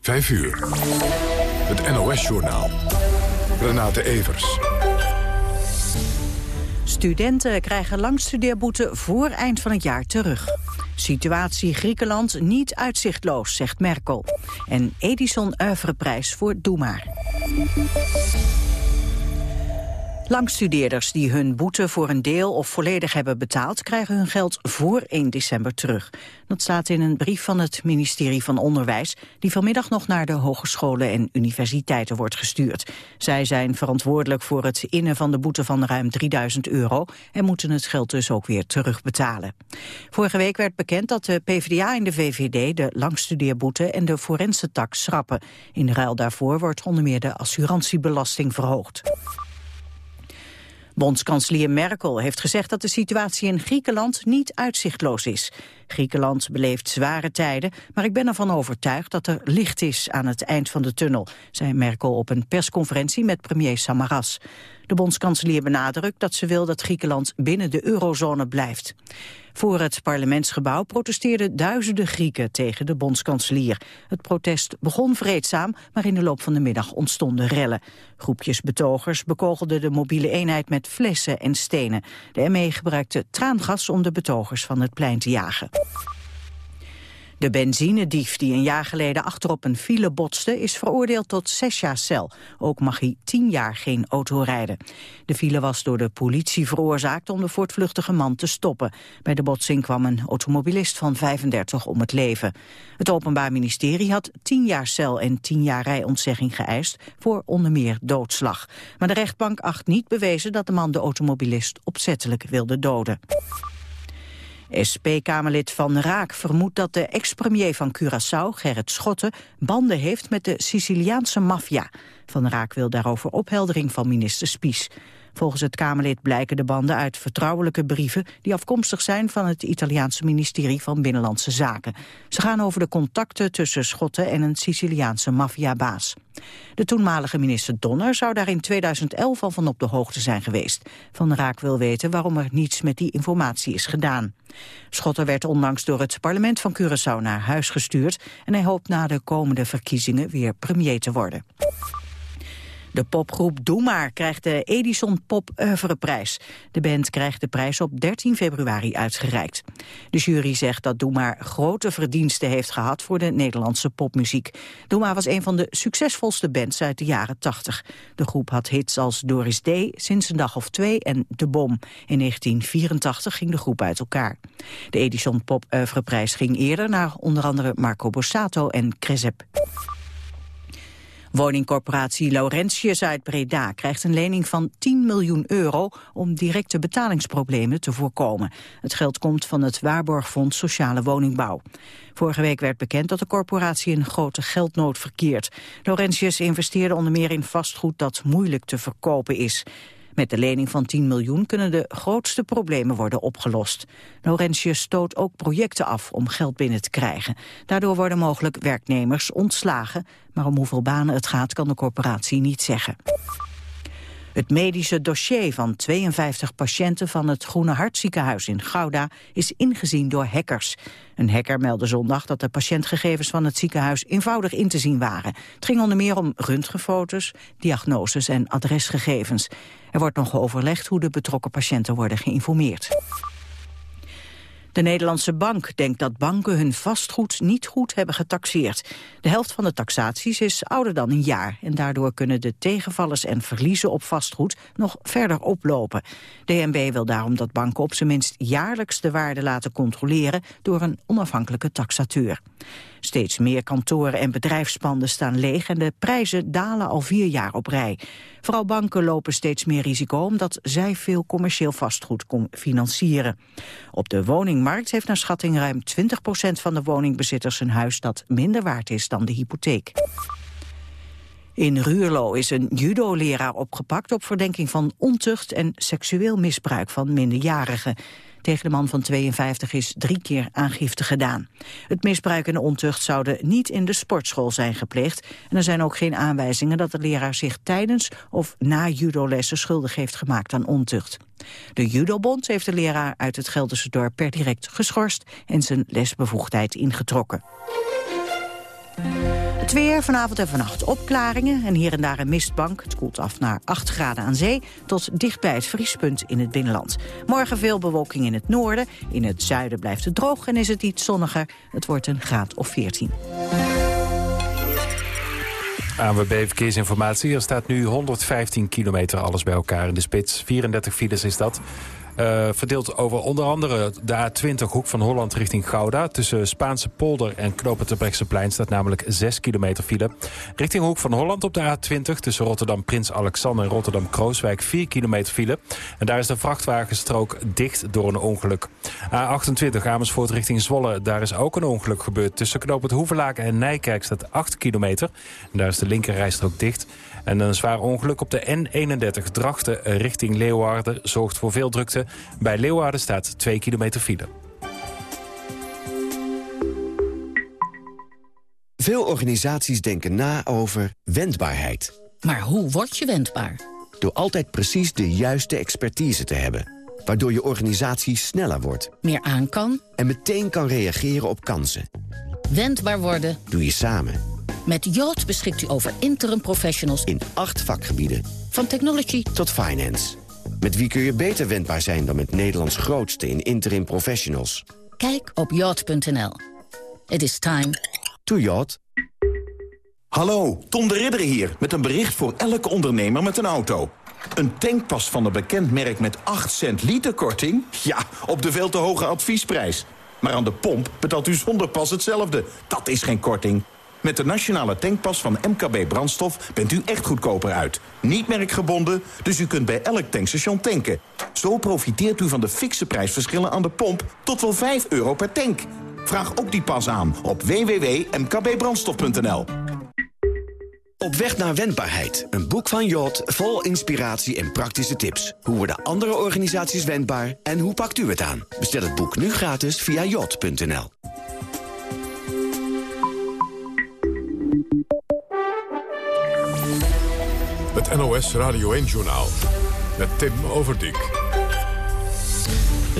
5 uur. Het NOS-journaal. Renate Evers. Studenten krijgen langstudeerboete voor eind van het jaar terug. Situatie Griekenland niet uitzichtloos, zegt Merkel. En Edison Oeuvreprijs voor Doe maar. Langstudeerders die hun boete voor een deel of volledig hebben betaald... krijgen hun geld voor 1 december terug. Dat staat in een brief van het ministerie van Onderwijs... die vanmiddag nog naar de hogescholen en universiteiten wordt gestuurd. Zij zijn verantwoordelijk voor het innen van de boete van ruim 3000 euro... en moeten het geld dus ook weer terugbetalen. Vorige week werd bekend dat de PvdA en de VVD... de langstudeerboete en de forense schrappen. In ruil daarvoor wordt onder meer de assurantiebelasting verhoogd. Bondskanselier Merkel heeft gezegd dat de situatie in Griekenland niet uitzichtloos is. Griekenland beleeft zware tijden, maar ik ben ervan overtuigd dat er licht is aan het eind van de tunnel, zei Merkel op een persconferentie met premier Samaras. De bondskanselier benadrukt dat ze wil dat Griekenland binnen de eurozone blijft. Voor het parlementsgebouw protesteerden duizenden Grieken tegen de bondskanselier. Het protest begon vreedzaam, maar in de loop van de middag ontstonden rellen. Groepjes betogers bekogelden de mobiele eenheid met flessen en stenen. De ME gebruikte traangas om de betogers van het plein te jagen. De benzinedief die een jaar geleden achterop een file botste... is veroordeeld tot zes jaar cel. Ook mag hij tien jaar geen auto rijden. De file was door de politie veroorzaakt om de voortvluchtige man te stoppen. Bij de botsing kwam een automobilist van 35 om het leven. Het Openbaar Ministerie had tien jaar cel en tien jaar rijontzegging geëist... voor onder meer doodslag. Maar de rechtbank acht niet bewezen dat de man de automobilist opzettelijk wilde doden. SP-Kamerlid Van Raak vermoedt dat de ex-premier van Curaçao, Gerrit Schotten, banden heeft met de Siciliaanse maffia. Van Raak wil daarover opheldering van minister Spies. Volgens het Kamerlid blijken de banden uit vertrouwelijke brieven... die afkomstig zijn van het Italiaanse ministerie van Binnenlandse Zaken. Ze gaan over de contacten tussen Schotten en een Siciliaanse maffiabaas. De toenmalige minister Donner zou daar in 2011 al van op de hoogte zijn geweest. Van Raak wil weten waarom er niets met die informatie is gedaan. Schotten werd onlangs door het parlement van Curaçao naar huis gestuurd... en hij hoopt na de komende verkiezingen weer premier te worden. De popgroep Doe Maar krijgt de Edison Pop Oeuvreprijs. De band krijgt de prijs op 13 februari uitgereikt. De jury zegt dat Doe Maar grote verdiensten heeft gehad voor de Nederlandse popmuziek. Doe Maar was een van de succesvolste bands uit de jaren 80. De groep had hits als Doris D, Sinds een dag of twee en De Bom. In 1984 ging de groep uit elkaar. De Edison Pop Oeuvreprijs ging eerder naar onder andere Marco Borsato en Cresep. Woningcorporatie Laurentius uit Breda krijgt een lening van 10 miljoen euro om directe betalingsproblemen te voorkomen. Het geld komt van het Waarborgfonds Sociale Woningbouw. Vorige week werd bekend dat de corporatie een grote geldnood verkeert. Laurentius investeerde onder meer in vastgoed dat moeilijk te verkopen is. Met de lening van 10 miljoen kunnen de grootste problemen worden opgelost. Laurentius stoot ook projecten af om geld binnen te krijgen. Daardoor worden mogelijk werknemers ontslagen, maar om hoeveel banen het gaat kan de corporatie niet zeggen. Het medische dossier van 52 patiënten van het Groene Hartziekenhuis in Gouda is ingezien door hackers. Een hacker meldde zondag dat de patiëntgegevens van het ziekenhuis eenvoudig in te zien waren. Het ging onder meer om röntgenfoto's, diagnoses en adresgegevens. Er wordt nog overlegd hoe de betrokken patiënten worden geïnformeerd. De Nederlandse Bank denkt dat banken hun vastgoed niet goed hebben getaxeerd. De helft van de taxaties is ouder dan een jaar... en daardoor kunnen de tegenvallers en verliezen op vastgoed nog verder oplopen. DNB wil daarom dat banken op zijn minst jaarlijks de waarde laten controleren... door een onafhankelijke taxateur. Steeds meer kantoren en bedrijfspanden staan leeg en de prijzen dalen al vier jaar op rij. Vooral banken lopen steeds meer risico omdat zij veel commercieel vastgoed financieren. Op de woningmarkt heeft naar schatting ruim 20% van de woningbezitters een huis dat minder waard is dan de hypotheek. In Ruurlo is een judo-leraar opgepakt op verdenking van ontucht en seksueel misbruik van minderjarigen. Tegen de man van 52 is drie keer aangifte gedaan. Het misbruik en de ontucht zouden niet in de sportschool zijn gepleegd. En er zijn ook geen aanwijzingen dat de leraar zich tijdens of na judolessen schuldig heeft gemaakt aan ontucht. De judobond heeft de leraar uit het Gelderse dorp per direct geschorst en zijn lesbevoegdheid ingetrokken. Het weer vanavond en vannacht opklaringen en hier en daar een mistbank. Het koelt af naar 8 graden aan zee tot dicht bij het vriespunt in het binnenland. Morgen veel bewolking in het noorden. In het zuiden blijft het droog en is het iets zonniger. Het wordt een graad of 14. ANWB Verkeersinformatie. Er staat nu 115 kilometer alles bij elkaar in de spits. 34 files is dat. Uh, verdeeld over onder andere de A20 hoek van Holland richting Gouda. Tussen Spaanse polder en knopen plein staat namelijk 6 kilometer file. Richting hoek van Holland op de A20 tussen Rotterdam Prins Alexander en Rotterdam Krooswijk 4 kilometer file. En daar is de vrachtwagenstrook dicht door een ongeluk. A28 Amersfoort richting Zwolle. Daar is ook een ongeluk gebeurd. Tussen knooppunt Hoevelaken en Nijkerk staat 8 kilometer. En daar is de linkerrijstrook dicht. En een zwaar ongeluk op de N31 Drachten richting Leeuwarden zorgt voor veel drukte. Bij Leeuwarden staat 2 kilometer file. Veel organisaties denken na over wendbaarheid. Maar hoe word je wendbaar? Door altijd precies de juiste expertise te hebben. Waardoor je organisatie sneller wordt. Meer aan kan. En meteen kan reageren op kansen. Wendbaar worden. Doe je samen. Met Yacht beschikt u over interim professionals in acht vakgebieden. Van technology tot finance. Met wie kun je beter wendbaar zijn dan met Nederlands grootste in interim professionals? Kijk op yacht.nl. It is time to yacht. Hallo, Tom de Ridder hier met een bericht voor elke ondernemer met een auto. Een tankpas van een bekend merk met 8 cent liter korting? Ja, op de veel te hoge adviesprijs. Maar aan de pomp betaalt u zonder pas hetzelfde. Dat is geen korting. Met de nationale tankpas van MKB Brandstof bent u echt goedkoper uit. Niet merkgebonden, dus u kunt bij elk tankstation tanken. Zo profiteert u van de fikse prijsverschillen aan de pomp tot wel 5 euro per tank. Vraag ook die pas aan op www.mkbbrandstof.nl. Op weg naar wendbaarheid. Een boek van Jot vol inspiratie en praktische tips. Hoe worden andere organisaties wendbaar en hoe pakt u het aan? Bestel het boek nu gratis via jot.nl. NOS Radio 1-journaal met Tim Overdijk.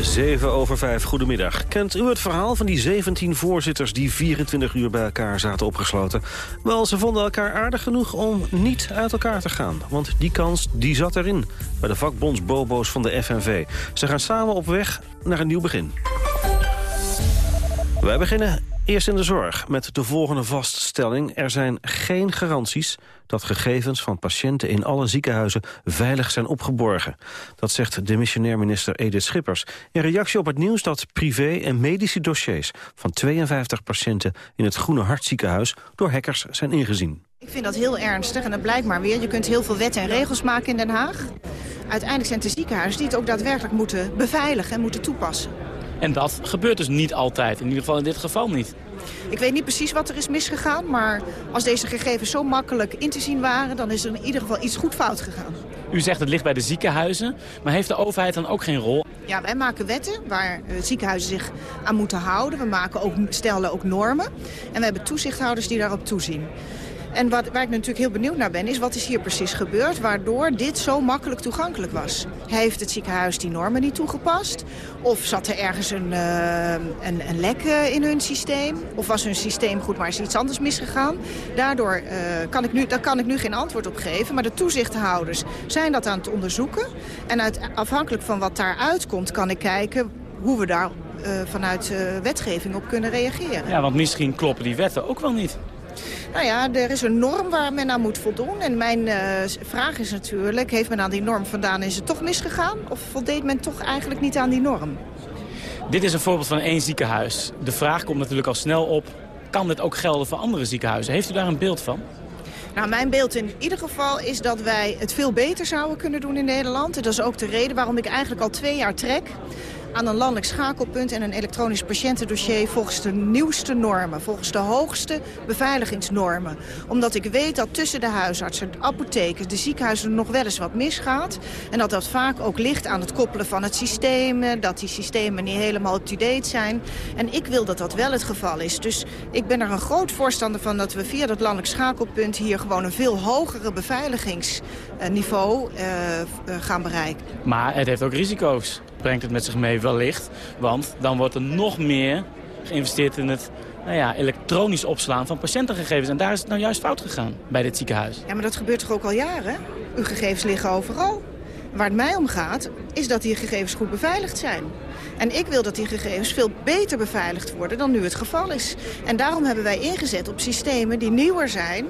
7 over 5, goedemiddag. Kent u het verhaal van die 17 voorzitters die 24 uur bij elkaar zaten opgesloten? Wel, ze vonden elkaar aardig genoeg om niet uit elkaar te gaan. Want die kans die zat erin, bij de vakbondsbobo's van de FNV. Ze gaan samen op weg naar een nieuw begin. Wij beginnen eerst in de zorg met de volgende vaststelling. Er zijn geen garanties dat gegevens van patiënten in alle ziekenhuizen veilig zijn opgeborgen. Dat zegt de missionair minister Edith Schippers in reactie op het nieuws dat privé- en medische dossiers van 52 patiënten in het Groene Hartziekenhuis door hackers zijn ingezien. Ik vind dat heel ernstig en dat blijkt maar weer. Je kunt heel veel wetten en regels maken in Den Haag. Uiteindelijk zijn het de ziekenhuizen die het ook daadwerkelijk moeten beveiligen en moeten toepassen. En dat gebeurt dus niet altijd, in ieder geval in dit geval niet. Ik weet niet precies wat er is misgegaan, maar als deze gegevens zo makkelijk in te zien waren... dan is er in ieder geval iets goed fout gegaan. U zegt het ligt bij de ziekenhuizen, maar heeft de overheid dan ook geen rol? Ja, wij maken wetten waar eh, ziekenhuizen zich aan moeten houden. We maken ook, stellen ook normen en we hebben toezichthouders die daarop toezien. En wat, waar ik natuurlijk heel benieuwd naar ben, is wat is hier precies gebeurd... waardoor dit zo makkelijk toegankelijk was. Heeft het ziekenhuis die normen niet toegepast? Of zat er ergens een, uh, een, een lek uh, in hun systeem? Of was hun systeem goed, maar is iets anders misgegaan? Daardoor uh, kan ik nu, daar kan ik nu geen antwoord op geven. Maar de toezichthouders zijn dat aan het onderzoeken. En afhankelijk van wat daaruit komt, kan ik kijken hoe we daar vanuit wetgeving op kunnen reageren. Ja, want misschien kloppen die wetten ook wel niet. Nou ja, er is een norm waar men aan moet voldoen. En mijn uh, vraag is natuurlijk, heeft men aan die norm vandaan... is het toch misgegaan? Of voldeed men toch eigenlijk niet aan die norm? Dit is een voorbeeld van één ziekenhuis. De vraag komt natuurlijk al snel op, kan dit ook gelden voor andere ziekenhuizen? Heeft u daar een beeld van? Nou, mijn beeld in ieder geval is dat wij het veel beter zouden kunnen doen in Nederland. En dat is ook de reden waarom ik eigenlijk al twee jaar trek aan een landelijk schakelpunt en een elektronisch patiëntendossier volgens de nieuwste normen, volgens de hoogste beveiligingsnormen. Omdat ik weet dat tussen de huisartsen, de apothekers, de ziekenhuizen nog wel eens wat misgaat. En dat dat vaak ook ligt aan het koppelen van het systeem, dat die systemen niet helemaal up-to-date zijn. En ik wil dat dat wel het geval is. Dus ik ben er een groot voorstander van dat we via dat landelijk schakelpunt hier gewoon een veel hogere beveiligingsniveau uh, gaan bereiken. Maar het heeft ook risico's brengt het met zich mee wellicht. Want dan wordt er nog meer geïnvesteerd in het nou ja, elektronisch opslaan van patiëntengegevens. En daar is het nou juist fout gegaan bij dit ziekenhuis. Ja, maar dat gebeurt toch ook al jaren? Uw gegevens liggen overal. Waar het mij om gaat, is dat die gegevens goed beveiligd zijn. En ik wil dat die gegevens veel beter beveiligd worden dan nu het geval is. En daarom hebben wij ingezet op systemen die nieuwer zijn...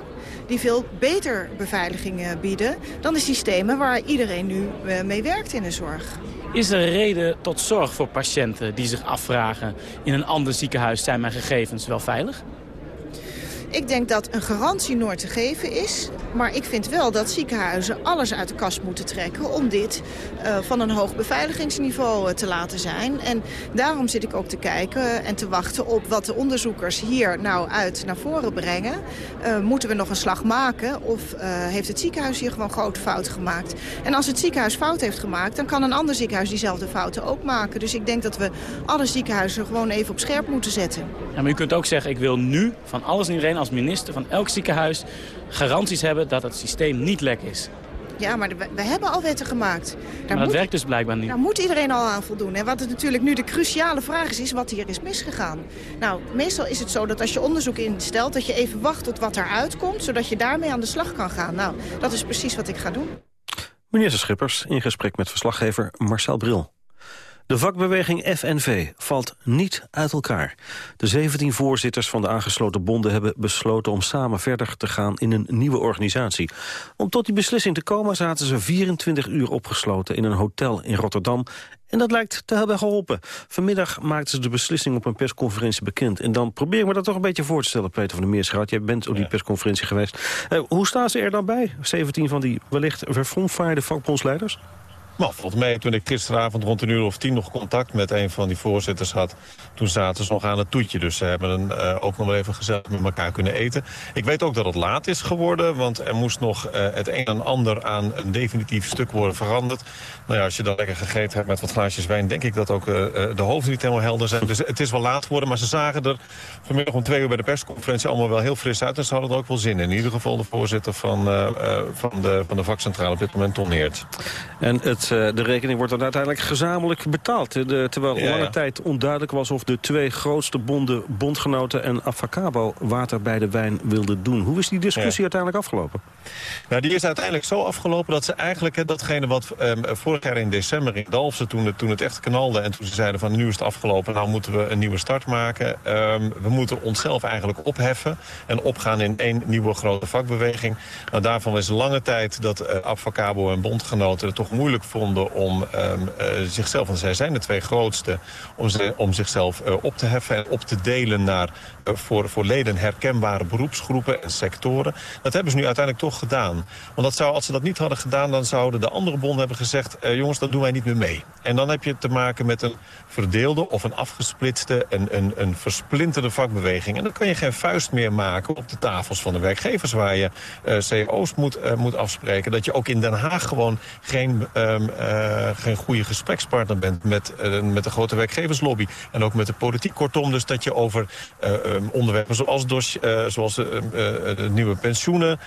die veel beter beveiliging bieden dan de systemen waar iedereen nu eh, mee werkt in de zorg. Is er reden tot zorg voor patiënten die zich afvragen... in een ander ziekenhuis zijn mijn gegevens wel veilig? Ik denk dat een garantie nooit te geven is. Maar ik vind wel dat ziekenhuizen alles uit de kast moeten trekken... om dit uh, van een hoog beveiligingsniveau uh, te laten zijn. En daarom zit ik ook te kijken en te wachten op wat de onderzoekers hier nou uit naar voren brengen. Uh, moeten we nog een slag maken of heeft het ziekenhuis hier gewoon grote fouten gemaakt? En als het ziekenhuis fout heeft gemaakt... dan kan een ander ziekenhuis diezelfde fouten ook maken. Dus ik denk dat we alle ziekenhuizen gewoon even op scherp moeten zetten. Ja, maar u kunt ook zeggen, ik wil nu van alles en iedereen als minister van elk ziekenhuis garanties hebben dat het systeem niet lek is. Ja, maar we, hebben al wetten gemaakt. Daar maar dat moet, werkt dus blijkbaar niet. Daar moet iedereen al aan voldoen. En wat het natuurlijk nu de cruciale vraag is, is wat hier is misgegaan. Nou, meestal is het zo dat als je onderzoek instelt... dat je even wacht tot wat eruit komt, zodat je daarmee aan de slag kan gaan. Nou, dat is precies wat ik ga doen. Minister Schippers in gesprek met verslaggever Marcel Bril. De vakbeweging FNV valt niet uit elkaar. De 17 voorzitters van de aangesloten bonden hebben besloten om samen verder te gaan in een nieuwe organisatie. Om tot die beslissing te komen zaten ze 24 uur opgesloten in een hotel in Rotterdam en dat lijkt te hebben geholpen. Vanmiddag maakten ze de beslissing op een persconferentie bekend. En dan probeer ik me dat toch een beetje voor te stellen, Peter van der Meerschout. Jij bent op die persconferentie geweest. Uh, hoe staan ze er dan bij, 17 van die wellicht verfomfaaide vakbondsleiders? Nou, volgens mij toen ik gisteravond rond een uur of tien nog contact met een van die voorzitters had... toen zaten ze nog aan het toetje. Dus ze hebben een, uh, ook nog wel even gezellig met elkaar kunnen eten. Ik weet ook dat het laat is geworden, want er moest nog uh, het een en ander aan een definitief stuk worden veranderd. Nou ja, als je dan lekker gegeten hebt met wat glaasjes wijn... denk ik dat ook uh, de hoofden niet helemaal helder zijn. Dus het is wel laat geworden, maar ze zagen er vanmiddag om twee uur bij de persconferentie... allemaal wel heel fris uit en ze hadden er ook wel zin in. In ieder geval de voorzitter van, van, de, van de vakcentrale op dit moment, Ton. En het uh, de rekening wordt dan uiteindelijk gezamenlijk betaald. De, terwijl ja, lange ja. tijd onduidelijk was of de twee grootste bonden, bondgenoten en Avacabo water bij de wijn wilden doen. Hoe is die discussie ja. uiteindelijk afgelopen? Nou, die is uiteindelijk zo afgelopen dat ze eigenlijk hè, datgene wat um, vorig jaar in december in Dalfsen, toen het, toen het echt knalde en toen ze zeiden van nu is het afgelopen, nou moeten we een nieuwe start maken. Um, we moeten onszelf eigenlijk opheffen en opgaan in één nieuwe grote vakbeweging. Nou, daarvan is lange tijd dat uh, Avacabo en bondgenoten het toch moeilijk om um, uh, zichzelf, want zij zijn de twee grootste, om, ze, om zichzelf uh, op te heffen en op te delen naar uh, voor, voor leden herkenbare beroepsgroepen en sectoren. Dat hebben ze nu uiteindelijk toch gedaan. Want dat zou, als ze dat niet hadden gedaan, dan zouden de andere bonden hebben gezegd, jongens, dat doen wij niet meer mee. En dan heb je te maken met een verdeelde of een afgesplitste, een, een, een versplinterde vakbeweging. En dan kan je geen vuist meer maken op de tafels van de werkgevers waar je CO's moet, moet afspreken. Dat je ook in Den Haag gewoon geen um, uh, geen goede gesprekspartner bent met, uh, met de grote werkgeverslobby. En ook met de politiek. Kortom, dus dat je over um, onderwerpen zoals, zoals de nieuwe pensioenen,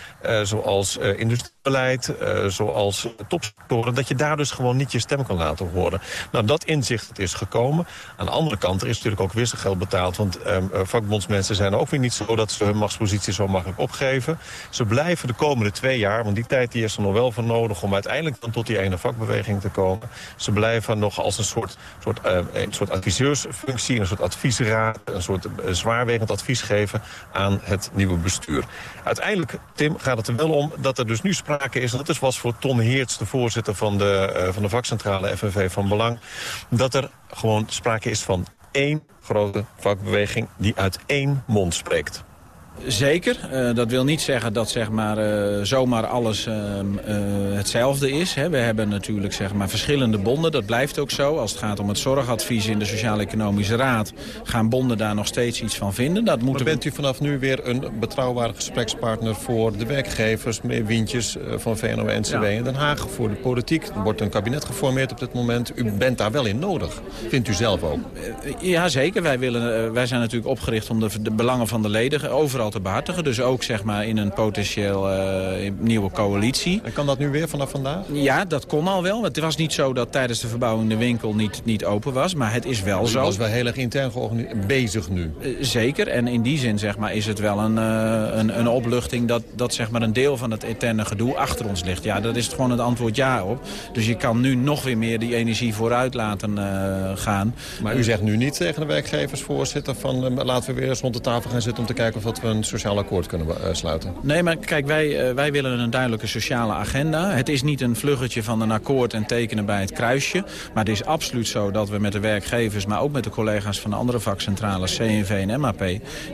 zoals industriebeleid, zoals topsectoren, dat je daar dus gewoon niet je stem kan laten horen. Nou, dat inzicht is gekomen. Aan de andere kant, er is natuurlijk ook wisselgeld betaald. Want um, vakbondsmensen zijn ook weer niet zo dat ze hun machtspositie zo makkelijk opgeven. Ze blijven de komende twee jaar, want die tijd die is er nog wel voor nodig om uiteindelijk dan tot die ene vakbeweging te komen. Ze blijven nog als een soort, soort, uh, een soort adviseursfunctie, een soort adviesraad, een soort uh, zwaarwegend advies geven aan het nieuwe bestuur. Uiteindelijk, Tim, gaat het er wel om dat er dus nu sprake is, en dat is was voor Ton Heerts, de voorzitter van de, uh, van de vakcentrale FNV van Belang, dat er gewoon sprake is van één grote vakbeweging die uit één mond spreekt. Zeker. Uh, dat wil niet zeggen dat zeg maar, uh, zomaar alles uh, hetzelfde is. Hè. We hebben natuurlijk zeg maar, verschillende bonden. Dat blijft ook zo. Als het gaat om het zorgadvies in de Sociaal-Economische Raad... gaan bonden daar nog steeds iets van vinden. Dat moeten maar bent u vanaf nu weer een betrouwbare gesprekspartner... voor de werkgevers, meneer Wientjes van VNO-NCW ja. in Den Haag... voor de politiek. Er wordt een kabinet geformeerd op dit moment. U bent daar wel in nodig. Vindt u zelf ook? ja, zeker. Wij, willen, wij zijn natuurlijk opgericht om de, de belangen van de leden... overal overal te behartigen. Dus ook zeg maar, in een potentieel nieuwe coalitie. En kan dat nu weer vanaf vandaag? Ja, dat kon al wel. Het was niet zo dat tijdens de verbouwing de winkel niet, niet open was. Maar het is wel zo. Het was wel heel erg intern bezig nu. zeker. En in die zin zeg maar, is het wel een, een, een opluchting... Dat, dat zeg maar, een deel van het interne gedoe achter ons ligt. Ja, dat is gewoon het antwoord ja op. Dus je kan nu nog weer meer die energie vooruit laten gaan. Maar u zegt nu niet tegen de werkgeversvoorzitter... van laten we weer eens rond de tafel gaan zitten... om te kijken of we een sociaal akkoord kunnen sluiten? Nee, maar kijk, wij, wij willen een duidelijke sociale agenda. Het is niet een vluggetje van een akkoord en tekenen bij het kruisje. Maar het is absoluut zo dat we met de werkgevers... maar ook met de collega's van de andere vakcentrales, CNV en MAP...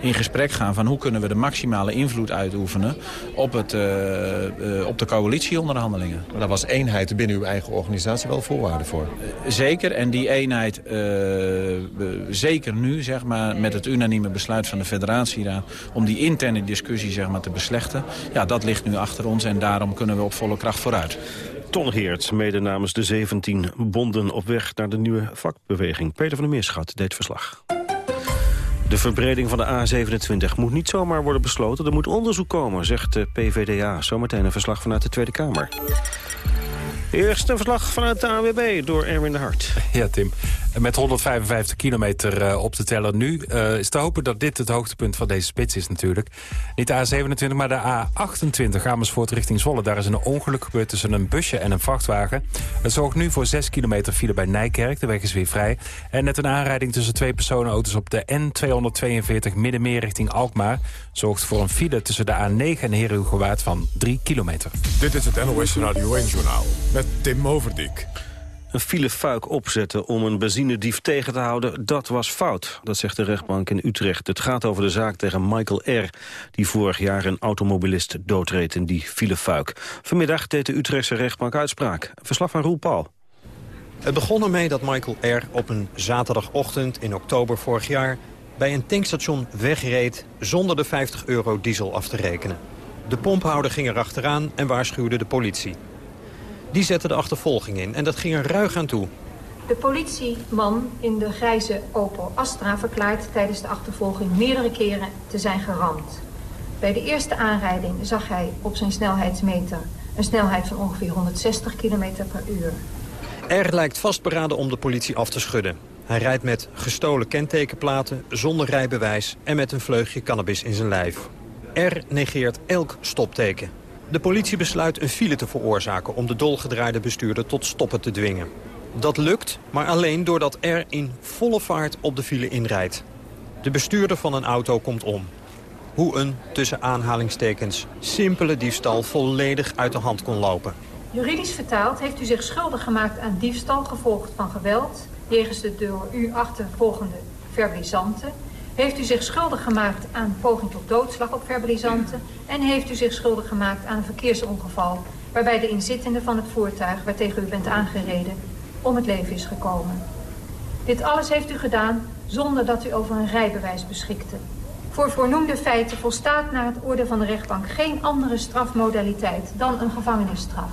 in gesprek gaan van hoe kunnen we de maximale invloed uitoefenen... op, het, uh, uh, op de coalitieonderhandelingen. Maar daar was eenheid binnen uw eigen organisatie wel voorwaarde voor? Zeker, en die eenheid, zeker nu, zeg maar, met het unanieme besluit van de federatieraad... om die interne discussie zeg maar, te beslechten, ja, dat ligt nu achter ons... en daarom kunnen we op volle kracht vooruit. Ton Geert, mede namens de 17 bonden op weg naar de nieuwe vakbeweging. Peter van der Meerschat deed verslag. De verbreding van de A27 moet niet zomaar worden besloten. Er moet onderzoek komen, zegt de PVDA. Zometeen een verslag vanuit de Tweede Kamer. Eerst een verslag vanuit de AWB door Erwin de Hart. Ja, Tim. Met 155 kilometer uh, op te tellen nu. Uh, is te hopen dat dit het hoogtepunt van deze spits is natuurlijk. Niet de A27, maar de A28 Amersfoort richting Zwolle. Daar is een ongeluk gebeurd tussen een busje en een vrachtwagen. Het zorgt nu voor 6 kilometer file bij Nijkerk. De weg is weer vrij. En net een aanrijding tussen twee personenauto's op de N242 Middenmeer richting Alkmaar. Zorgt voor een file tussen de A9 en Herugewaard van 3 kilometer. Dit is het NOS Radio 1-journaal met Tim Overdijk. Een filefuik opzetten om een benzinedief tegen te houden, dat was fout. Dat zegt de rechtbank in Utrecht. Het gaat over de zaak tegen Michael R., die vorig jaar een automobilist doodreed in die filefuik. Vanmiddag deed de Utrechtse rechtbank uitspraak. Verslag van Roel Paul. Het begon ermee dat Michael R. op een zaterdagochtend in oktober vorig jaar... bij een tankstation wegreed zonder de 50 euro diesel af te rekenen. De pomphouder ging erachteraan en waarschuwde de politie. Die zette de achtervolging in en dat ging er ruig aan toe. De politieman in de grijze Opel Astra verklaart tijdens de achtervolging meerdere keren te zijn geramd. Bij de eerste aanrijding zag hij op zijn snelheidsmeter een snelheid van ongeveer 160 km per uur. Er lijkt vastberaden om de politie af te schudden. Hij rijdt met gestolen kentekenplaten, zonder rijbewijs en met een vleugje cannabis in zijn lijf. R negeert elk stopteken. De politie besluit een file te veroorzaken om de dolgedraaide bestuurder tot stoppen te dwingen. Dat lukt, maar alleen doordat R in volle vaart op de file inrijdt. De bestuurder van een auto komt om. Hoe een, tussen aanhalingstekens, simpele diefstal volledig uit de hand kon lopen. Juridisch vertaald heeft u zich schuldig gemaakt aan diefstal gevolgd van geweld... jegens de door u achtervolgende verbalisanten heeft u zich schuldig gemaakt aan poging tot doodslag op verbalisanten... en heeft u zich schuldig gemaakt aan een verkeersongeval... waarbij de inzittende van het voertuig waartegen u bent aangereden om het leven is gekomen. Dit alles heeft u gedaan zonder dat u over een rijbewijs beschikte. Voor voornoemde feiten volstaat naar het oordeel van de rechtbank geen andere strafmodaliteit dan een gevangenisstraf.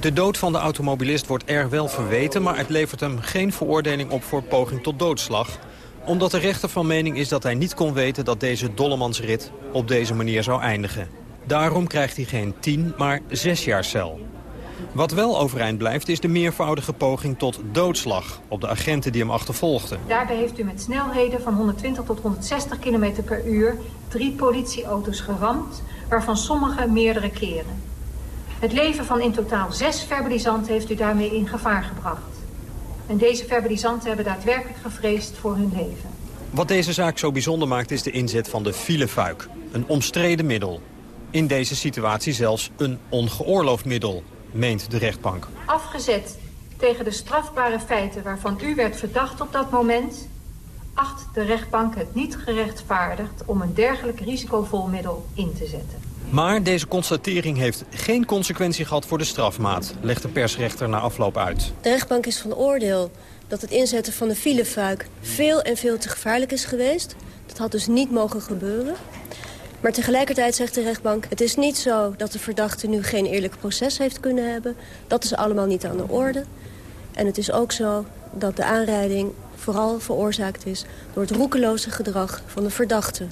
De dood van de automobilist wordt er wel verweten, maar het levert hem geen veroordeling op voor poging tot doodslag omdat de rechter van mening is dat hij niet kon weten dat deze Dollemansrit op deze manier zou eindigen. Daarom krijgt hij geen 10, maar 6 jaar cel. Wat wel overeind blijft is de meervoudige poging tot doodslag op de agenten die hem achtervolgden. Daarbij heeft u met snelheden van 120 tot 160 km per uur drie politieauto's geramd, waarvan sommige meerdere keren. Het leven van in totaal zes verbalisanten heeft u daarmee in gevaar gebracht. En deze verbalisanten hebben daadwerkelijk gevreesd voor hun leven. Wat deze zaak zo bijzonder maakt is de inzet van de filefuik. Een omstreden middel. In deze situatie zelfs een ongeoorloofd middel, meent de rechtbank. Afgezet tegen de strafbare feiten waarvan u werd verdacht op dat moment... acht de rechtbank het niet gerechtvaardigd om een dergelijk risicovol middel in te zetten. Maar deze constatering heeft geen consequentie gehad voor de strafmaat, legt de persrechter na afloop uit. De rechtbank is van oordeel dat het inzetten van de filefuik veel en veel te gevaarlijk is geweest. Dat had dus niet mogen gebeuren. Maar tegelijkertijd zegt de rechtbank... het is niet zo dat de verdachte nu geen eerlijk proces heeft kunnen hebben. Dat is allemaal niet aan de orde. En het is ook zo dat de aanrijding vooral veroorzaakt is... door het roekeloze gedrag van de verdachte.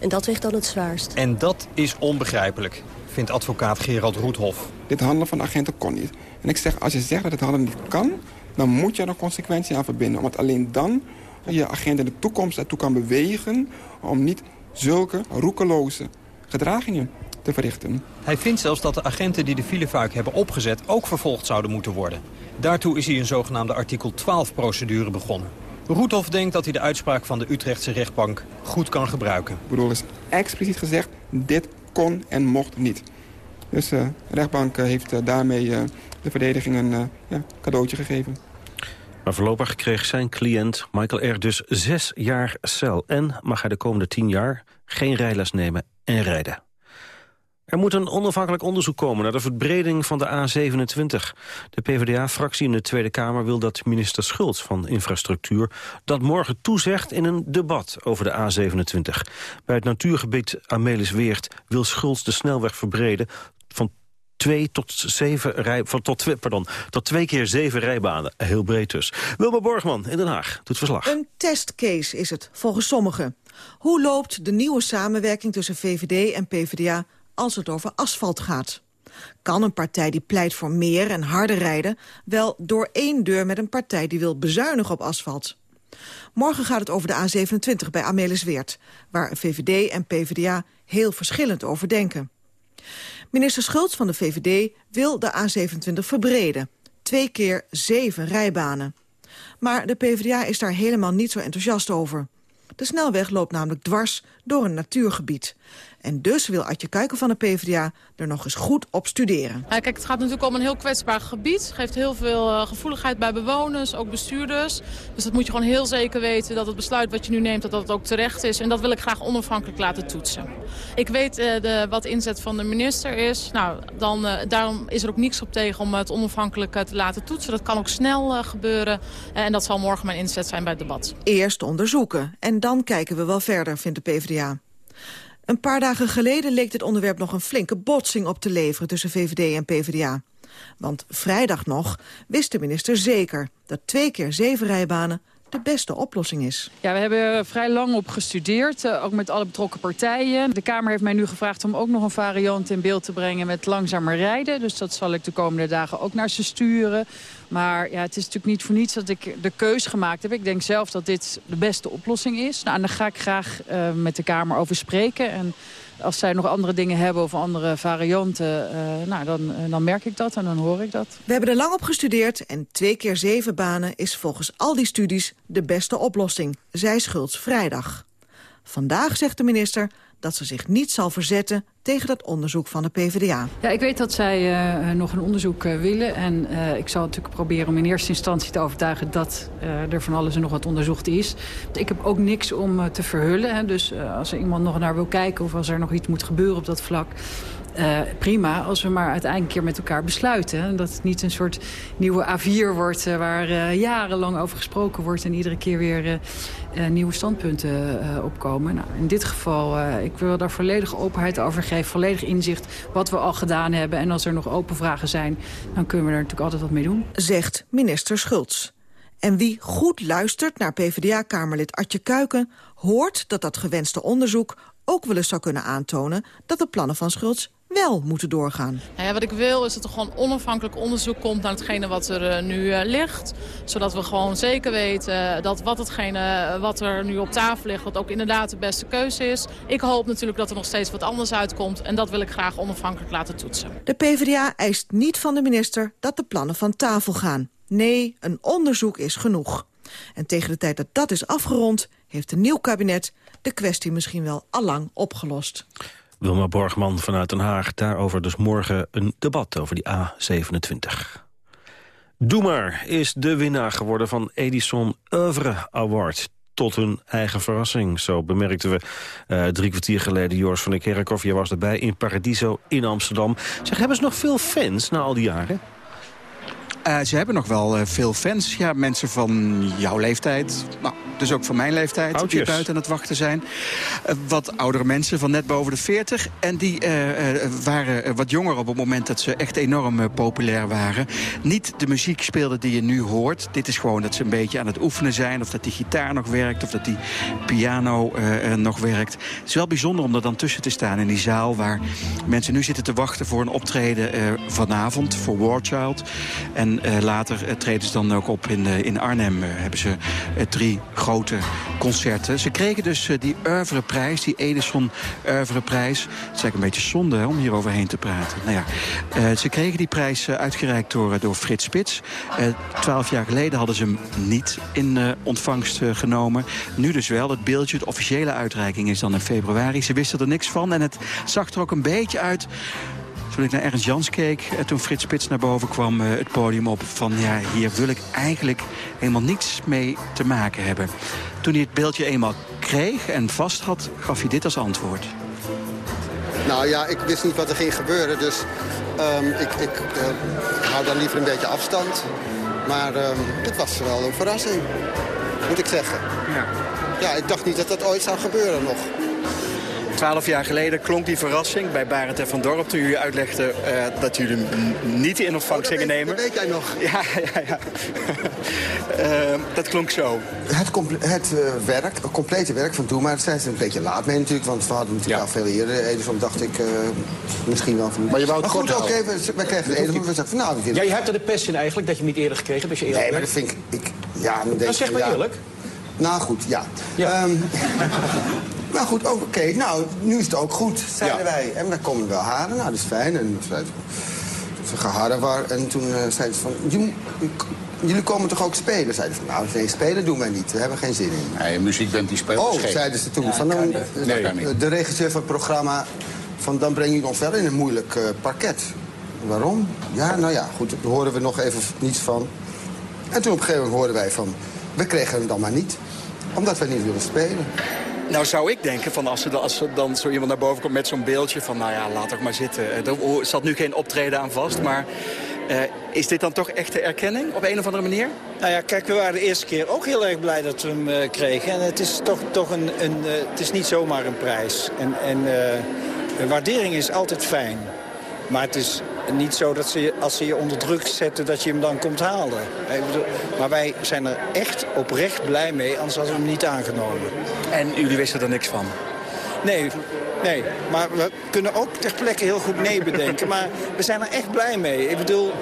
En dat weegt dan het zwaarst. En dat is onbegrijpelijk, vindt advocaat Gerald Roethoff. Dit handelen van de agenten kon niet. En ik zeg, als je zegt dat het handelen niet kan... dan moet je er een consequentie aan verbinden. Want alleen dan je agent in de toekomst ertoe kan bewegen... om niet zulke roekeloze gedragingen te verrichten. Hij vindt zelfs dat de agenten die de filefuik hebben opgezet... ook vervolgd zouden moeten worden. Daartoe is hij een zogenaamde artikel 12-procedure begonnen. Roethoff denkt dat hij de uitspraak van de Utrechtse rechtbank goed kan gebruiken. Ik bedoel, is expliciet gezegd, dit kon en mocht niet. Dus uh, de rechtbank uh, heeft uh, daarmee de verdediging een ja, cadeautje gegeven. Maar voorlopig kreeg zijn cliënt Michael R. dus zes jaar cel... en mag hij de komende tien jaar geen rijles nemen en rijden. Er moet een onafhankelijk onderzoek komen naar de verbreding van de A27. De PvdA-fractie in de Tweede Kamer wil dat minister Schultz van Infrastructuur... dat morgen toezegt in een debat over de A27. Bij het natuurgebied Amelisweert wil Schultz de snelweg verbreden... van twee tot rij, van tot, twee, pardon, tot twee keer zeven rijbanen. Heel breed dus. Wilma Borgman in Den Haag doet verslag. Een testcase is het, volgens sommigen. Hoe loopt de nieuwe samenwerking tussen VVD en PvdA als het over asfalt gaat? Kan een partij die pleit voor meer en harder rijden... wel door één deur met een partij die wil bezuinigen op asfalt? Morgen gaat het over de A27 bij Amelisweert... waar VVD en PvdA heel verschillend over denken. Minister Schultz van de VVD wil de A27 verbreden. Twee keer zeven rijbanen. Maar de PvdA is daar helemaal niet zo enthousiast over. De snelweg loopt namelijk dwars door een natuurgebied. En dus wil Adje Kuiken van de PvdA er nog eens goed op studeren. Kijk, het gaat natuurlijk om een heel kwetsbaar gebied. Het geeft heel veel uh, gevoeligheid bij bewoners, ook bestuurders. Dus dat moet je gewoon heel zeker weten dat het besluit wat je nu neemt, dat dat ook terecht is. En dat wil ik graag onafhankelijk laten toetsen. Ik weet uh, de, wat de inzet van de minister is. Nou, dan, uh, daarom is er ook niks op tegen om het onafhankelijk te laten toetsen. Dat kan ook snel gebeuren. en dat zal morgen mijn inzet zijn bij het debat. Eerst onderzoeken en dan kijken we wel verder, vindt de PvdA. Een paar dagen geleden leek dit onderwerp nog een flinke botsing op te leveren tussen VVD en PvdA. Want vrijdag nog wist de minister zeker dat twee keer zeven rijbanen de beste oplossing is. Ja, we hebben vrij lang op gestudeerd, uh, ook met alle betrokken partijen. De Kamer heeft mij nu gevraagd om ook nog een variant in beeld te brengen met langzamer rijden. Dus dat zal ik de komende dagen ook naar ze sturen. Maar ja, het is natuurlijk niet voor niets dat ik de keus gemaakt heb. Ik denk zelf dat dit de beste oplossing is. Nou, en daar ga ik graag uh, met de Kamer over spreken. En als zij nog andere dingen hebben of andere varianten, uh, nou, dan, uh, dan merk ik dat en dan hoor ik dat. We hebben er lang op gestudeerd en twee keer zeven banen is volgens al die studies de beste oplossing, zei Schultz vrijdag. Vandaag zegt de minister dat ze zich niet zal verzetten tegen dat onderzoek van de PvdA. Ja, ik weet dat zij uh, nog een onderzoek uh, willen. En ik zal natuurlijk proberen om in eerste instantie te overtuigen... dat er van alles en nog wat onderzocht is. Ik heb ook niks om te verhullen. Hè. Dus als er iemand nog naar wil kijken of als er nog iets moet gebeuren op dat vlak... Uh, prima, als we maar uiteindelijk keer met elkaar besluiten. Dat het niet een soort nieuwe A4 wordt uh, waar uh, jarenlang over gesproken wordt... en iedere keer weer nieuwe standpunten opkomen. Nou, in dit geval, ik wil daar volledig openheid over geven, volledig inzicht wat we al gedaan hebben. En als er nog open vragen zijn, dan kunnen we er natuurlijk altijd wat mee doen. Zegt minister Schultz. En wie goed luistert naar PvdA-kamerlid Adje Kuiken... hoort dat dat gewenste onderzoek ook wel eens zou kunnen aantonen... dat de plannen van Schultz wel moeten doorgaan. Nou ja, wat ik wil is dat er gewoon onafhankelijk onderzoek komt naar hetgene wat er uh, nu uh, ligt. Zodat we gewoon zeker weten dat wat hetgene wat er nu op tafel ligt... dat ook inderdaad de beste keuze is. Ik hoop natuurlijk dat er nog steeds wat anders uitkomt. En dat wil ik graag onafhankelijk laten toetsen. De PvdA eist niet van de minister dat de plannen van tafel gaan. Nee, een onderzoek is genoeg. En tegen de tijd dat dat is afgerond, heeft een nieuw kabinet de kwestie misschien wel allang opgelost. Wilma Borgman vanuit Den Haag. Daarover dus morgen een debat over die A27. Doe maar is de winnaar geworden van Edison Oeuvre Award tot hun eigen verrassing. Zo bemerkten we uh, drie kwartier geleden Joris van der Kerkhoff. Je was erbij in Paradiso in Amsterdam. Zeg, hebben ze nog veel fans na al die jaren? Uh, ze hebben nog wel uh, veel fans. Ja, mensen van jouw leeftijd. Nou, dus ook van mijn leeftijd. Oudjes. Die buiten aan het wachten zijn. Uh, wat oudere mensen van net boven de 40. En die waren wat jonger op het moment dat ze echt enorm populair waren. Niet de muziek speelden die je nu hoort. Dit is gewoon dat ze een beetje aan het oefenen zijn. Of dat die gitaar nog werkt. Of dat die piano nog werkt. Het is wel bijzonder om er dan tussen te staan in die zaal... waar mensen nu zitten te wachten voor een optreden vanavond. Voor Warchild. En uh, later uh, treden ze dan ook op in, uh, in Arnhem. hebben ze drie grote concerten. Ze kregen dus die Oeuvreprijs, die Edison Oeuvreprijs. Het is eigenlijk een beetje zonde hè, om hier overheen te praten. Nou ja, ze kregen die prijs uitgereikt door, door Frits Spits. Twaalf jaar geleden hadden ze hem niet in ontvangst genomen. Nu dus wel. Het beeldje, de officiële uitreiking is dan in februari. Ze wisten er niks van en het zag er ook een beetje uit toen ik naar Ernst Jans keek, toen Frits Spits naar boven kwam het podium op... van ja, hier wil ik eigenlijk helemaal niets mee te maken hebben. Toen hij het beeldje eenmaal kreeg en vast had, gaf hij dit als antwoord. Nou ja, ik wist niet wat er ging gebeuren, dus um, ik, ik uh, hou dan liever een beetje afstand. Maar um, het was wel een verrassing, moet ik zeggen. Ja. Ja, ik dacht niet dat dat ooit zou gebeuren nog. Twaalf jaar geleden klonk die verrassing bij Barend en Van Dorp... toen u uitlegde uh, dat jullie hem niet in ontvangst gingen nemen. Dat weet jij nog. Ja, ja, ja. uh, dat klonk zo. Het, het uh, werk, het complete werk van Doe, maar daar zijn ze een beetje laat mee natuurlijk. Want we hadden natuurlijk ja. al veel eerder. Edison dacht ik misschien wel van... Maar je wou het maar goed, oké, okay, we, we kregen Edison. We zeiden van nou... Ja, jij hebt er de pest in eigenlijk, dat je hem niet eerder gekregen hebt. Dus je nee, maar dat vind ik... ik ja, dan denk zeg maar ja, eerlijk. Nou goed, ja. ja. Um, Maar goed, oké, okay, nou, nu is het ook goed, zeiden ja. wij. En dan komen wel haren, nou, dat is fijn. En ze geharen waren. En toen uh, zeiden ze van, jullie, komen toch ook spelen? Zeiden ze van, nou, nee, spelen doen wij niet. We hebben geen zin in. Nee, een muziekband die speelt Oh, zeiden ze toen. Ja, van, dan, nee, de, de regisseur van het programma, van, dan breng je ons wel in een moeilijk uh, parket. Waarom? Ja, nou ja, goed, daar horen we nog even niets van. En toen op een gegeven moment hoorden wij van, we kregen hem dan maar niet. Omdat wij niet willen spelen. Nou zou ik denken, van als, er, als dan zo iemand naar boven komt met zo'n beeldje... van nou ja, laat ook maar zitten. Er zat nu geen optreden aan vast, maar... Uh, is dit dan toch echte erkenning op een of andere manier? Nou ja, kijk, we waren de eerste keer ook heel erg blij dat we hem uh, kregen. En het is toch, toch een, een het is niet zomaar een prijs. En, en de waardering is altijd fijn. Maar het is niet zo dat ze, als ze je onder druk zetten dat je hem dan komt halen. Maar wij zijn er echt oprecht blij mee, anders hadden we hem niet aangenomen. En jullie wisten er niks van? Nee, nee. Maar we kunnen ook ter plekke heel goed nee bedenken. Maar we zijn er echt blij mee. Ik bedoel...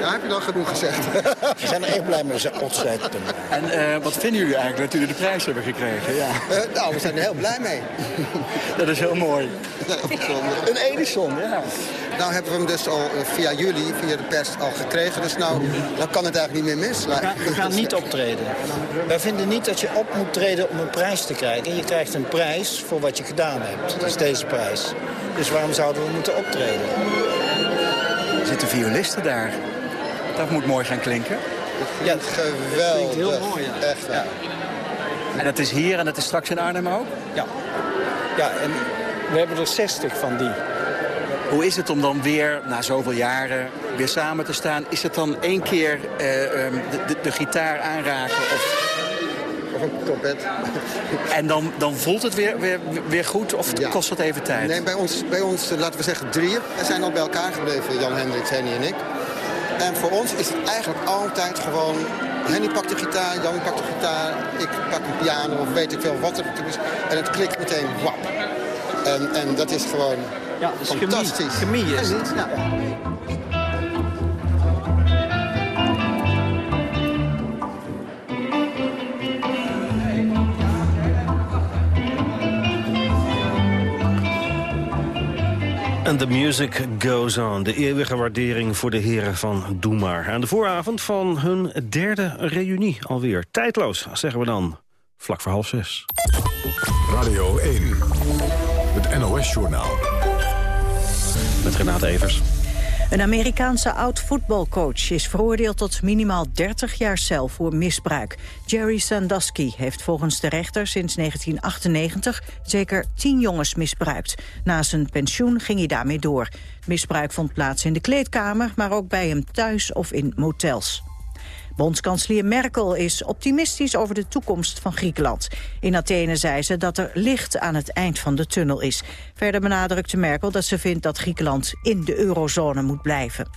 Ja, heb je dan genoeg gezegd? we zijn er echt blij mee. We zijn ontzettend. En uh, wat vinden jullie eigenlijk dat jullie de prijs hebben gekregen? Ja. Uh, nou, we zijn er heel blij mee. dat is heel mooi. een Edison, ja. Nou hebben we hem dus al via jullie, via de pers, al gekregen. Dus nou, dan kan het eigenlijk niet meer mis. We gaan, we gaan niet optreden. Wij vinden niet dat je op moet treden om een prijs te krijgen. Je krijgt een prijs voor wat je gedaan hebt. Dat is deze prijs. Dus waarom zouden we moeten optreden? Er zitten violisten daar. Dat moet mooi gaan klinken. Ja, geweldig. heel mooi, ja. Echt, ja. En dat is hier en dat is straks in Arnhem ook? Ja. Ja, en we hebben er 60 van die. Hoe is het om dan weer, na zoveel jaren, weer samen te staan? Is het dan één keer uh, de, de, de, gitaar aanraken of... Of een trompet. En dan, dan voelt het weer, weer, weer goed of ja. kost dat even tijd? Nee, bij ons, bij ons, laten we zeggen, drieën. We zijn al bij elkaar gebleven, Jan Hendricks, Henny en ik. En voor ons is het eigenlijk altijd gewoon... Henny pakt de gitaar, Jan pakt de gitaar, ik pak een piano of weet ik veel wat er is. En het klikt meteen, wap. En, en dat is gewoon ja, is fantastisch. Chemie, chemie is het. Ja. And the music goes on. De eeuwige waardering voor de heren van Doe Maar. Aan de vooravond van hun derde reunie alweer. Tijdloos, zeggen we dan. Vlak voor half zes. Radio 1. Het NOS-journaal. Met Renate Evers. Een Amerikaanse oud-voetbalcoach is veroordeeld tot minimaal 30 jaar cel voor misbruik. Jerry Sandusky heeft volgens de rechter sinds 1998 zeker 10 jongens misbruikt. Na zijn pensioen ging hij daarmee door. Misbruik vond plaats in de kleedkamer, maar ook bij hem thuis of in motels. Bondskanselier Merkel is optimistisch over de toekomst van Griekenland. In Athene zei ze dat er licht aan het eind van de tunnel is. Verder benadrukte Merkel dat ze vindt dat Griekenland in de eurozone moet blijven.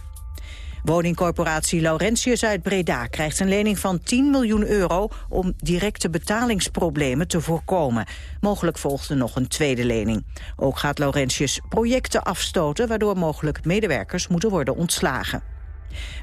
Woningcorporatie Laurentius uit Breda krijgt een lening van 10 miljoen euro om directe betalingsproblemen te voorkomen. Mogelijk volgt er nog een tweede lening. Ook gaat Laurentius projecten afstoten waardoor mogelijk medewerkers moeten worden ontslagen.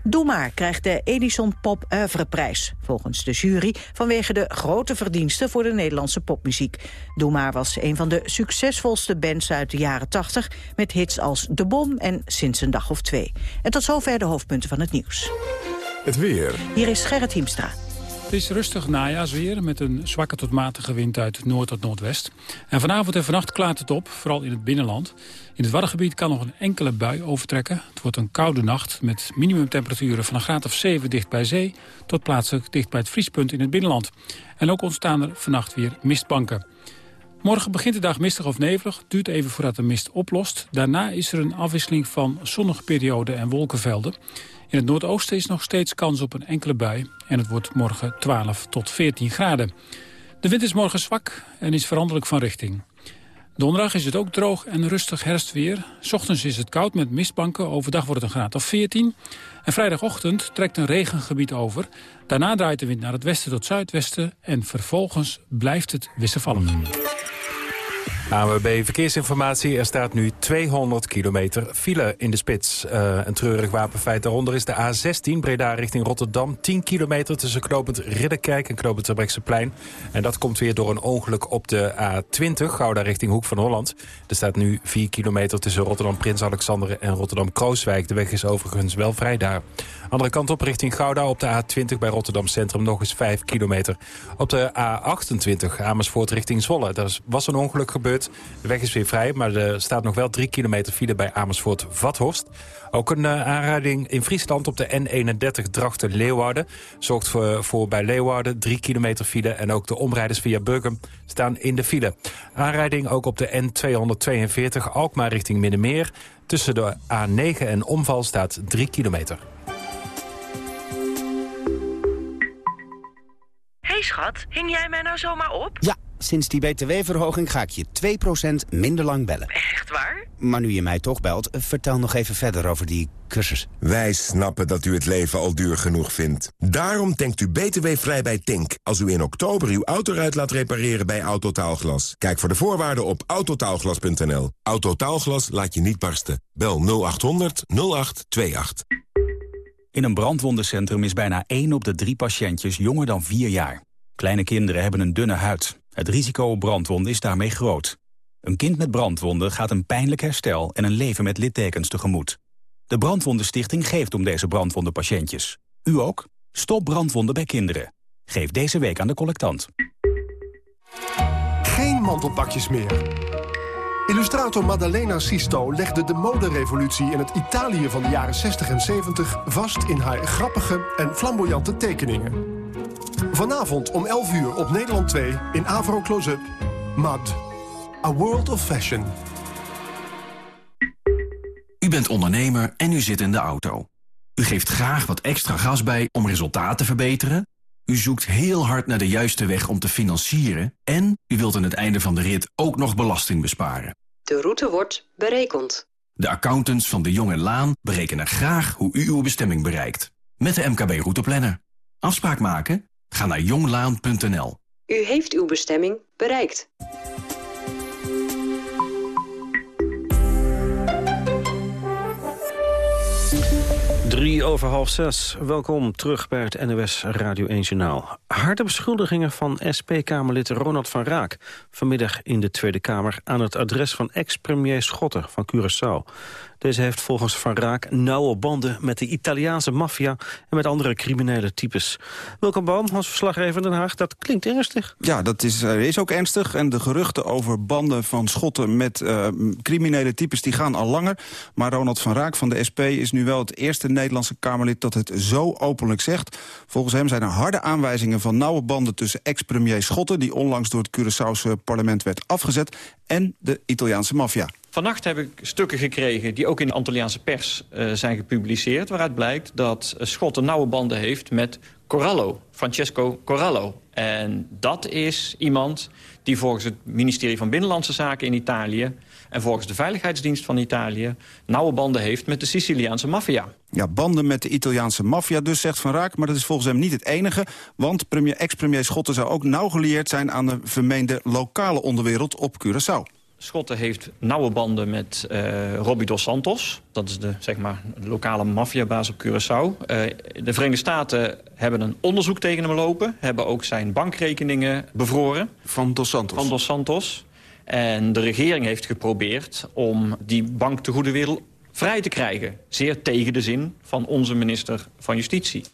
Doe maar krijgt de Edison Pop Oeuvreprijs, volgens de jury, vanwege de grote verdiensten voor de Nederlandse popmuziek. Doe maar was een van de succesvolste bands uit de jaren 80, met hits als De Bom en Sinds een dag of twee. En tot zover de hoofdpunten van het nieuws. Het weer. Hier is Gerrit Hiemstra. Het is rustig najaarsweer met een zwakke tot matige wind uit noord tot noordwest. En vanavond en vannacht klaart het op, vooral in het binnenland. In het Waddengebied kan nog een enkele bui overtrekken. Het wordt een koude nacht met minimumtemperaturen van een graad of 7 dicht bij zee... tot plaatselijk dicht bij het vriespunt in het binnenland. En ook ontstaan er vannacht weer mistbanken. Morgen begint de dag mistig of nevelig. duurt even voordat de mist oplost. Daarna is er een afwisseling van zonnige perioden en wolkenvelden. In het noordoosten is nog steeds kans op een enkele bui. En het wordt morgen 12 tot 14 graden. De wind is morgen zwak en is veranderlijk van richting. Donderdag is het ook droog en rustig herfstweer. Ochtends is het koud met mistbanken. Overdag wordt het een graad of 14. En vrijdagochtend trekt een regengebied over. Daarna draait de wind naar het westen tot zuidwesten. En vervolgens blijft het wisselvallig. ANWB Verkeersinformatie. Er staat nu 200 kilometer file in de spits. Uh, een treurig wapenfeit daaronder is de A16 Breda richting Rotterdam. 10 kilometer tussen knopend Ridderkerk en knopend Terbrechtseplein. En dat komt weer door een ongeluk op de A20 Gouda richting Hoek van Holland. Er staat nu 4 kilometer tussen Rotterdam Prins Alexander en Rotterdam Krooswijk. De weg is overigens wel vrij daar. Andere kant op richting Gouda op de A20 bij Rotterdam Centrum nog eens 5 kilometer. Op de A28 Amersfoort richting Zwolle. Daar was een ongeluk gebeurd. De weg is weer vrij, maar er staat nog wel 3 kilometer file bij Amersfoort-Vathorst. Ook een uh, aanrijding in Friesland op de N31 Drachten-Leeuwarden. Zorgt voor, voor bij Leeuwarden 3 kilometer file. En ook de omrijders via Burgum staan in de file. Aanrijding ook op de N242 Alkmaar richting Middenmeer. Tussen de A9 en Omval staat 3 kilometer. Hey schat, hing jij mij nou zomaar op? Ja, sinds die btw-verhoging ga ik je 2% minder lang bellen. Echt waar? Maar nu je mij toch belt, vertel nog even verder over die cursus. Wij snappen dat u het leven al duur genoeg vindt. Daarom denkt u btw-vrij bij Tink. Als u in oktober uw autoruit laat repareren bij Autotaalglas. Kijk voor de voorwaarden op autotaalglas.nl. Autotaalglas laat je niet barsten. Bel 0800 0828. In een brandwondencentrum is bijna 1 op de 3 patiëntjes jonger dan 4 jaar. Kleine kinderen hebben een dunne huid. Het risico op brandwonden is daarmee groot. Een kind met brandwonden gaat een pijnlijk herstel en een leven met littekens tegemoet. De Brandwondenstichting geeft om deze brandwondenpatiëntjes. U ook? Stop brandwonden bij kinderen. Geef deze week aan de collectant. Geen mantelpakjes meer. Illustrator Maddalena Sisto legde de moderevolutie in het Italië van de jaren 60 en 70 vast in haar grappige en flamboyante tekeningen. Vanavond om 11 uur op Nederland 2 in Avro Close-up. Mad. A World of Fashion. U bent ondernemer en u zit in de auto. U geeft graag wat extra gas bij om resultaten te verbeteren. U zoekt heel hard naar de juiste weg om te financieren. En u wilt aan het einde van de rit ook nog belasting besparen. De route wordt berekend. De accountants van de Jong Laan berekenen graag hoe u uw bestemming bereikt. Met de MKB Routeplanner. Afspraak maken? Ga naar jonglaan.nl. U heeft uw bestemming bereikt. Drie over half zes. Welkom terug bij het NOS Radio 1 Journaal. Harde beschuldigingen van SP-Kamerlid Ronald van Raak... vanmiddag in de Tweede Kamer aan het adres van ex-premier Schotten van Curaçao. Deze heeft volgens Van Raak nauwe banden met de Italiaanse maffia... en met andere criminele types. Welkom Boom, als verslaggever in Den Haag. Dat klinkt ernstig. Ja, dat is, uh, is ook ernstig. En de geruchten over banden van Schotten met uh, criminele types... die gaan al langer. Maar Ronald van Raak van de SP is nu wel het eerste Nederlandse Kamerlid... dat het zo openlijk zegt. Volgens hem zijn er harde aanwijzingen van nauwe banden... tussen ex-premier Schotten... die onlangs door het Curaçaose parlement werd afgezet... en de Italiaanse maffia. Vannacht heb ik stukken gekregen die ook in de Antilliaanse pers uh, zijn gepubliceerd... waaruit blijkt dat Schotten nauwe banden heeft met Corallo, Francesco Corallo. En dat is iemand die volgens het ministerie van Binnenlandse Zaken in Italië... en volgens de Veiligheidsdienst van Italië... nauwe banden heeft met de Siciliaanse maffia. Ja, banden met de Italiaanse maffia dus, zegt Van Raak. Maar dat is volgens hem niet het enige. Want ex-premier Schotten zou ook nauw gelieerd zijn... aan de vermeende lokale onderwereld op Curaçao. Schotten heeft nauwe banden met uh, Robbie Dos Santos. Dat is de zeg maar, lokale maffiabaas op Curaçao. Uh, de Verenigde Staten hebben een onderzoek tegen hem lopen. Hebben ook zijn bankrekeningen bevroren. Van Dos Santos? Van Dos Santos. En de regering heeft geprobeerd om die bank te goede wereld vrij te krijgen. Zeer tegen de zin van onze minister van Justitie.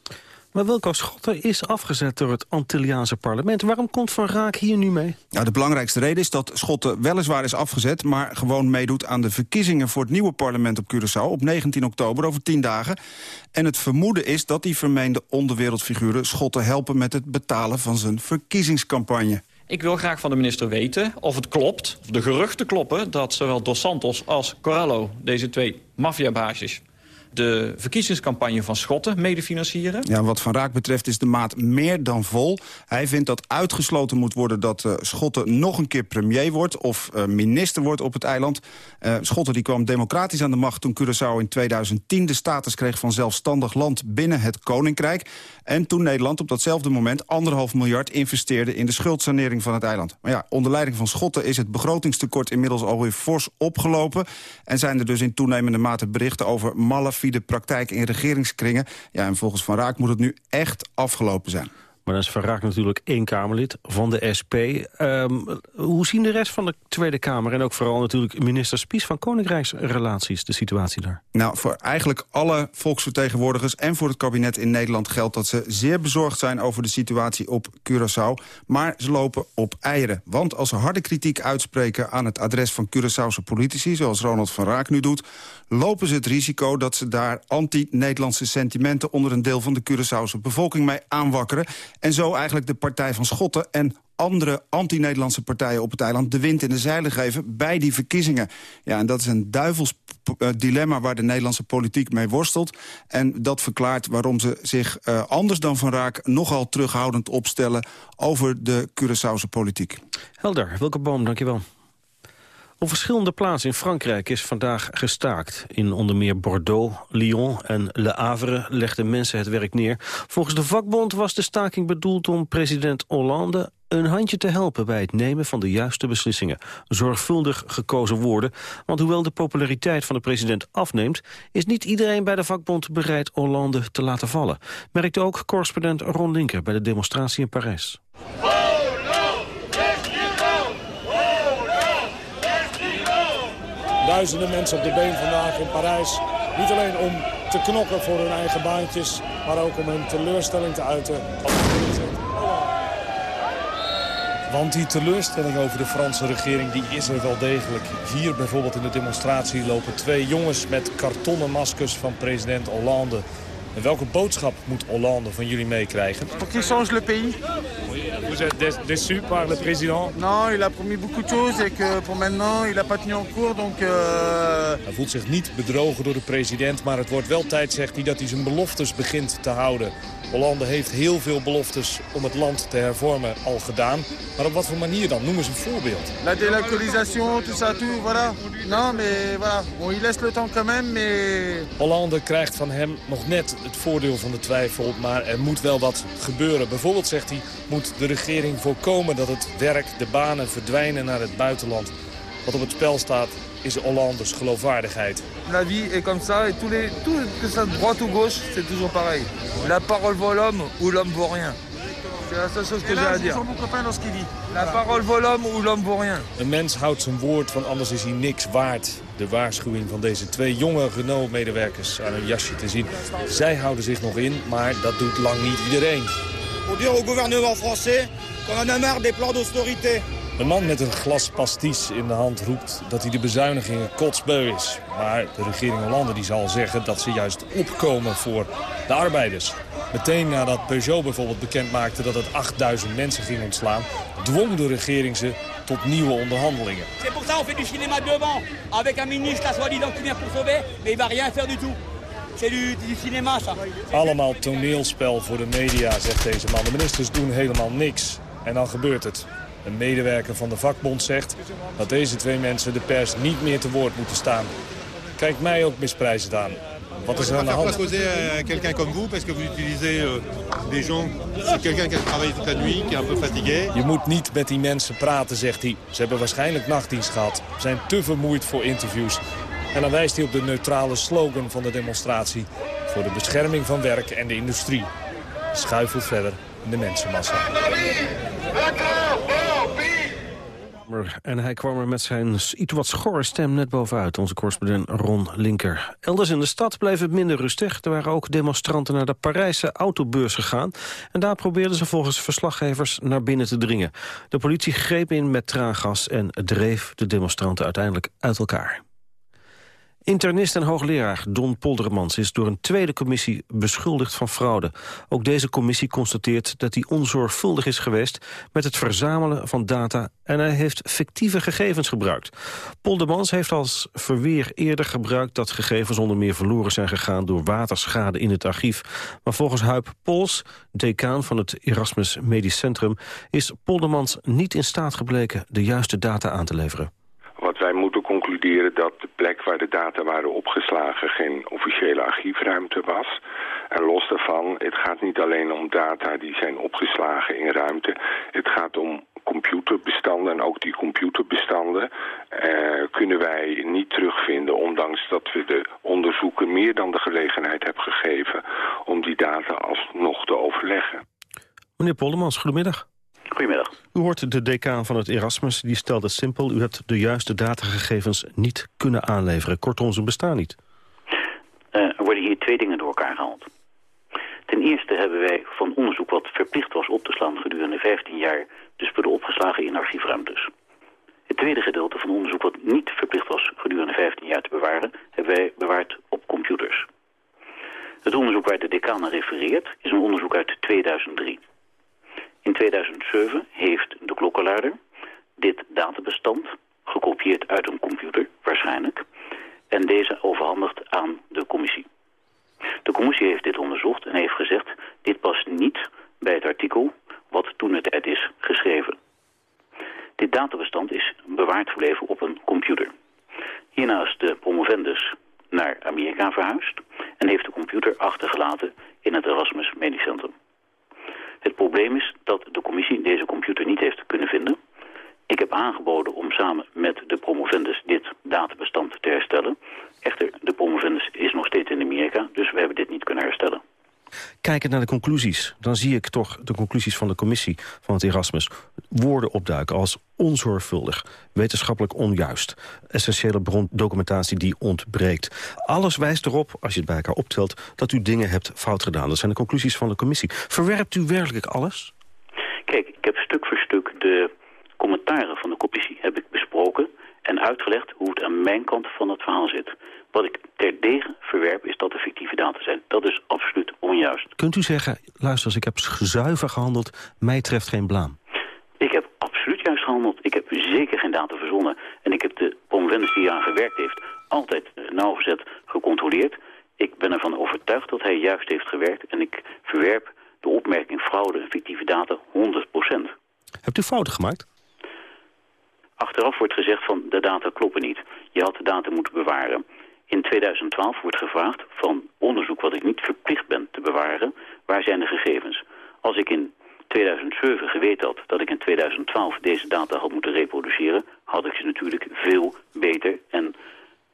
Maar Wilco Schotten is afgezet door het Antilliaanse parlement. Waarom komt Van Raak hier nu mee? Nou, de belangrijkste reden is dat Schotten weliswaar is afgezet... maar gewoon meedoet aan de verkiezingen voor het nieuwe parlement op Curaçao... op 19 oktober, over 10 dagen. En het vermoeden is dat die vermeende onderwereldfiguren... Schotten helpen met het betalen van zijn verkiezingscampagne. Ik wil graag van de minister weten of het klopt, of de geruchten kloppen... dat zowel Dos Santos als Corallo, deze twee maffiabaasjes de verkiezingscampagne van Schotten mede financieren. Ja, wat Van Raak betreft is de maat meer dan vol. Hij vindt dat uitgesloten moet worden dat uh, Schotten nog een keer premier wordt... of uh, minister wordt op het eiland. Uh, Schotten die kwam democratisch aan de macht toen Curaçao in 2010... de status kreeg van zelfstandig land binnen het Koninkrijk. En toen Nederland op datzelfde moment anderhalf miljard investeerde... in de schuldsanering van het eiland. Maar ja, onder leiding van Schotten is het begrotingstekort inmiddels alweer fors opgelopen. En zijn er dus in toenemende mate berichten over malle de praktijk in regeringskringen. Ja, en volgens Van Raak moet het nu echt afgelopen zijn. Maar dan is Van Raak natuurlijk één Kamerlid van de SP. Um, hoe zien de rest van de Tweede Kamer... en ook vooral natuurlijk minister Spies van Koninkrijksrelaties... de situatie daar? Nou, voor eigenlijk alle volksvertegenwoordigers... en voor het kabinet in Nederland geldt dat ze zeer bezorgd zijn... over de situatie op Curaçao. Maar ze lopen op eieren. Want als ze harde kritiek uitspreken aan het adres van Curaçaose politici... zoals Ronald van Raak nu doet... lopen ze het risico dat ze daar anti-Nederlandse sentimenten... onder een deel van de Curaçaose bevolking mee aanwakkeren... En zo eigenlijk de Partij van Schotten en andere anti-Nederlandse partijen op het eiland... de wind in de zeilen geven bij die verkiezingen. Ja, en dat is een duivels uh, dilemma waar de Nederlandse politiek mee worstelt. En dat verklaart waarom ze zich uh, anders dan Van Raak... nogal terughoudend opstellen over de Curaçaose politiek. Helder. Welke boom, dankjewel. Op verschillende plaatsen in Frankrijk is vandaag gestaakt. In onder meer Bordeaux, Lyon en Le Havre legden mensen het werk neer. Volgens de vakbond was de staking bedoeld om president Hollande een handje te helpen bij het nemen van de juiste beslissingen. Zorgvuldig gekozen woorden, want hoewel de populariteit van de president afneemt... is niet iedereen bij de vakbond bereid Hollande te laten vallen. Merkte ook correspondent Ron Linker bij de demonstratie in Parijs. Duizenden mensen op de been vandaag in Parijs. Niet alleen om te knokken voor hun eigen baantjes, maar ook om hun teleurstelling te uiten. Want die teleurstelling over de Franse regering die is er wel degelijk. Hier bijvoorbeeld in de demonstratie lopen twee jongens met kartonnen maskers van president Hollande. En welke boodschap moet Hollande van jullie meekrijgen? Pour qu'il change le pays. Vous êtes déçu par le président? Non, il a promis beaucoup de choses et que pour maintenant il a pas tenu en cours, donc. Uh... Hij voelt zich niet bedrogen door de president, maar het wordt wel tijd, zegt hij, dat hij zijn beloftes begint te houden. Hollande heeft heel veel beloftes om het land te hervormen al gedaan. Maar op wat voor manier dan? Noem eens een voorbeeld. La délocalisation, tout ça, tout, voilà. Non, mais voilà. Bon, il laisse le temps quand même, mais... Hollande krijgt van hem nog net het voordeel van de twijfel, maar er moet wel wat gebeuren. Bijvoorbeeld, zegt hij, moet de regering voorkomen dat het werk, de banen verdwijnen naar het buitenland. Wat op het spel staat is Hollanders geloofwaardigheid. La vie est comme ça et tous les, tout, que ça droite ou gauche, c'est toujours pareil. La parole vaut l'homme ou l'homme vaut rien. C'est la seule chose que j'ai à dire. La parole vaut l'homme ou l'homme vaut rien. Een mens houdt zijn woord, van anders is hij niks waard. De waarschuwing van deze twee jonge Renault-medewerkers aan hun jasje te zien. Zij houden zich nog in, maar dat doet lang niet iedereen. Pour dire au gouvernement français qu'on en a marre des plans d'austérité. Een man met een glas pasties in de hand roept dat hij de bezuinigingen kotsbeu is. Maar de regering Hollande die zal zeggen dat ze juist opkomen voor de arbeiders. Meteen nadat Peugeot bijvoorbeeld bekend maakte dat het 8000 mensen ging ontslaan... dwong de regering ze tot nieuwe onderhandelingen. C'est pour ça on fait du cinéma devant, avec un ministre soi-disant qui vient pour sauver, mais il va rien faire du tout. C'est du, du cinéma ça. Allemaal toneelspel voor de media, zegt deze man. De ministers doen helemaal niks. En dan gebeurt het. Een medewerker van de vakbond zegt dat deze twee mensen de pers niet meer te woord moeten staan. Kijk mij ook misprijzend aan. Wat is er aan de hand? à quelqu'un comme vous parce que vous utilisez euh, des gens, c'est quelqu'un qui a travaillé toute la nuit, qui est un peu fatigué. Je moet niet met die mensen praten, zegt hij. Ze hebben waarschijnlijk nachtdienst gehad, zijn te vermoeid voor interviews. En dan wijst hij op de neutrale slogan van de demonstratie... voor de bescherming van werk en de industrie. Schuifelt verder in de mensenmassa. En hij kwam er met zijn iets wat schorre stem net bovenuit, onze correspondent Ron Linker. Elders in de stad bleef het minder rustig. Er waren ook demonstranten naar de Parijse autobeurs gegaan. En daar probeerden ze volgens verslaggevers naar binnen te dringen. De politie greep in met traangas en dreef de demonstranten uiteindelijk uit elkaar. Internist en hoogleraar Don Poldermans is door een tweede commissie beschuldigd van fraude. Ook deze commissie constateert dat hij onzorgvuldig is geweest met het verzamelen van data en hij heeft fictieve gegevens gebruikt. Poldermans heeft als verweer eerder gebruikt dat gegevens onder meer verloren zijn gegaan door waterschade in het archief. Maar volgens Huip Pols, decaan van het Erasmus Medisch Centrum, is Poldermans niet in staat gebleken de juiste data aan te leveren. Concluderen dat de plek waar de data waren opgeslagen geen officiële archiefruimte was. En los daarvan, het gaat niet alleen om data die zijn opgeslagen in ruimte. Het gaat om computerbestanden en ook die computerbestanden eh, kunnen wij niet terugvinden. Ondanks dat we de onderzoeken meer dan de gelegenheid hebben gegeven om die data alsnog te overleggen. Meneer Poldermans, goedemiddag. Goedemiddag. U hoort de decaan van het Erasmus, die stelt het simpel. U hebt de juiste datagegevens niet kunnen aanleveren. Kortom, ze bestaan niet. Uh, er worden hier twee dingen door elkaar gehaald. Ten eerste hebben wij van onderzoek wat verplicht was op te slaan gedurende 15 jaar... de spullen opgeslagen in archiefruimtes. Het tweede gedeelte van onderzoek wat niet verplicht was gedurende 15 jaar te bewaren... hebben wij bewaard op computers. Het onderzoek waar de decaan aan refereert is een onderzoek uit 2003... In 2007 heeft de klokkenluider dit databestand gekopieerd uit een computer, waarschijnlijk, en deze overhandigd aan de commissie. De commissie heeft dit onderzocht en heeft gezegd, dit past niet bij het artikel wat toen het tijd is geschreven. Dit databestand is bewaard gebleven op een computer. Hierna is de promovendus naar Amerika verhuisd en heeft de computer achtergelaten in het Erasmus Medisch Centrum. Het probleem is dat de commissie deze computer niet heeft kunnen vinden. Ik heb aangeboden om samen met de promovendus dit databestand te herstellen. Echter, de promovendus is nog steeds in Amerika, dus we hebben dit niet kunnen herstellen. Kijkend naar de conclusies, dan zie ik toch de conclusies van de commissie van het Erasmus woorden opduiken als onzorgvuldig, wetenschappelijk onjuist, essentiële brondocumentatie die ontbreekt. Alles wijst erop, als je het bij elkaar optelt, dat u dingen hebt fout gedaan. Dat zijn de conclusies van de commissie. Verwerpt u werkelijk alles? Kijk, ik heb stuk voor stuk de commentaren van de commissie heb ik besproken en uitgelegd hoe het aan mijn kant van het verhaal zit. Wat ik terdege verwerp is dat er fictieve data zijn. Dat is absoluut onjuist. Kunt u zeggen, luister eens, ik heb zuiver gehandeld, mij treft geen blaam? Ik heb absoluut juist gehandeld. Ik heb zeker geen data verzonnen. En ik heb de promovendus die aan gewerkt heeft altijd nauwgezet gecontroleerd. Ik ben ervan overtuigd dat hij juist heeft gewerkt. En ik verwerp de opmerking fraude en fictieve data 100%. Hebt u fouten gemaakt? Achteraf wordt gezegd van de data kloppen niet. Je had de data moeten bewaren. In 2012 wordt gevraagd van onderzoek wat ik niet verplicht ben te bewaren, waar zijn de gegevens? Als ik in 2007 geweten had dat ik in 2012 deze data had moeten reproduceren, had ik ze natuurlijk veel beter en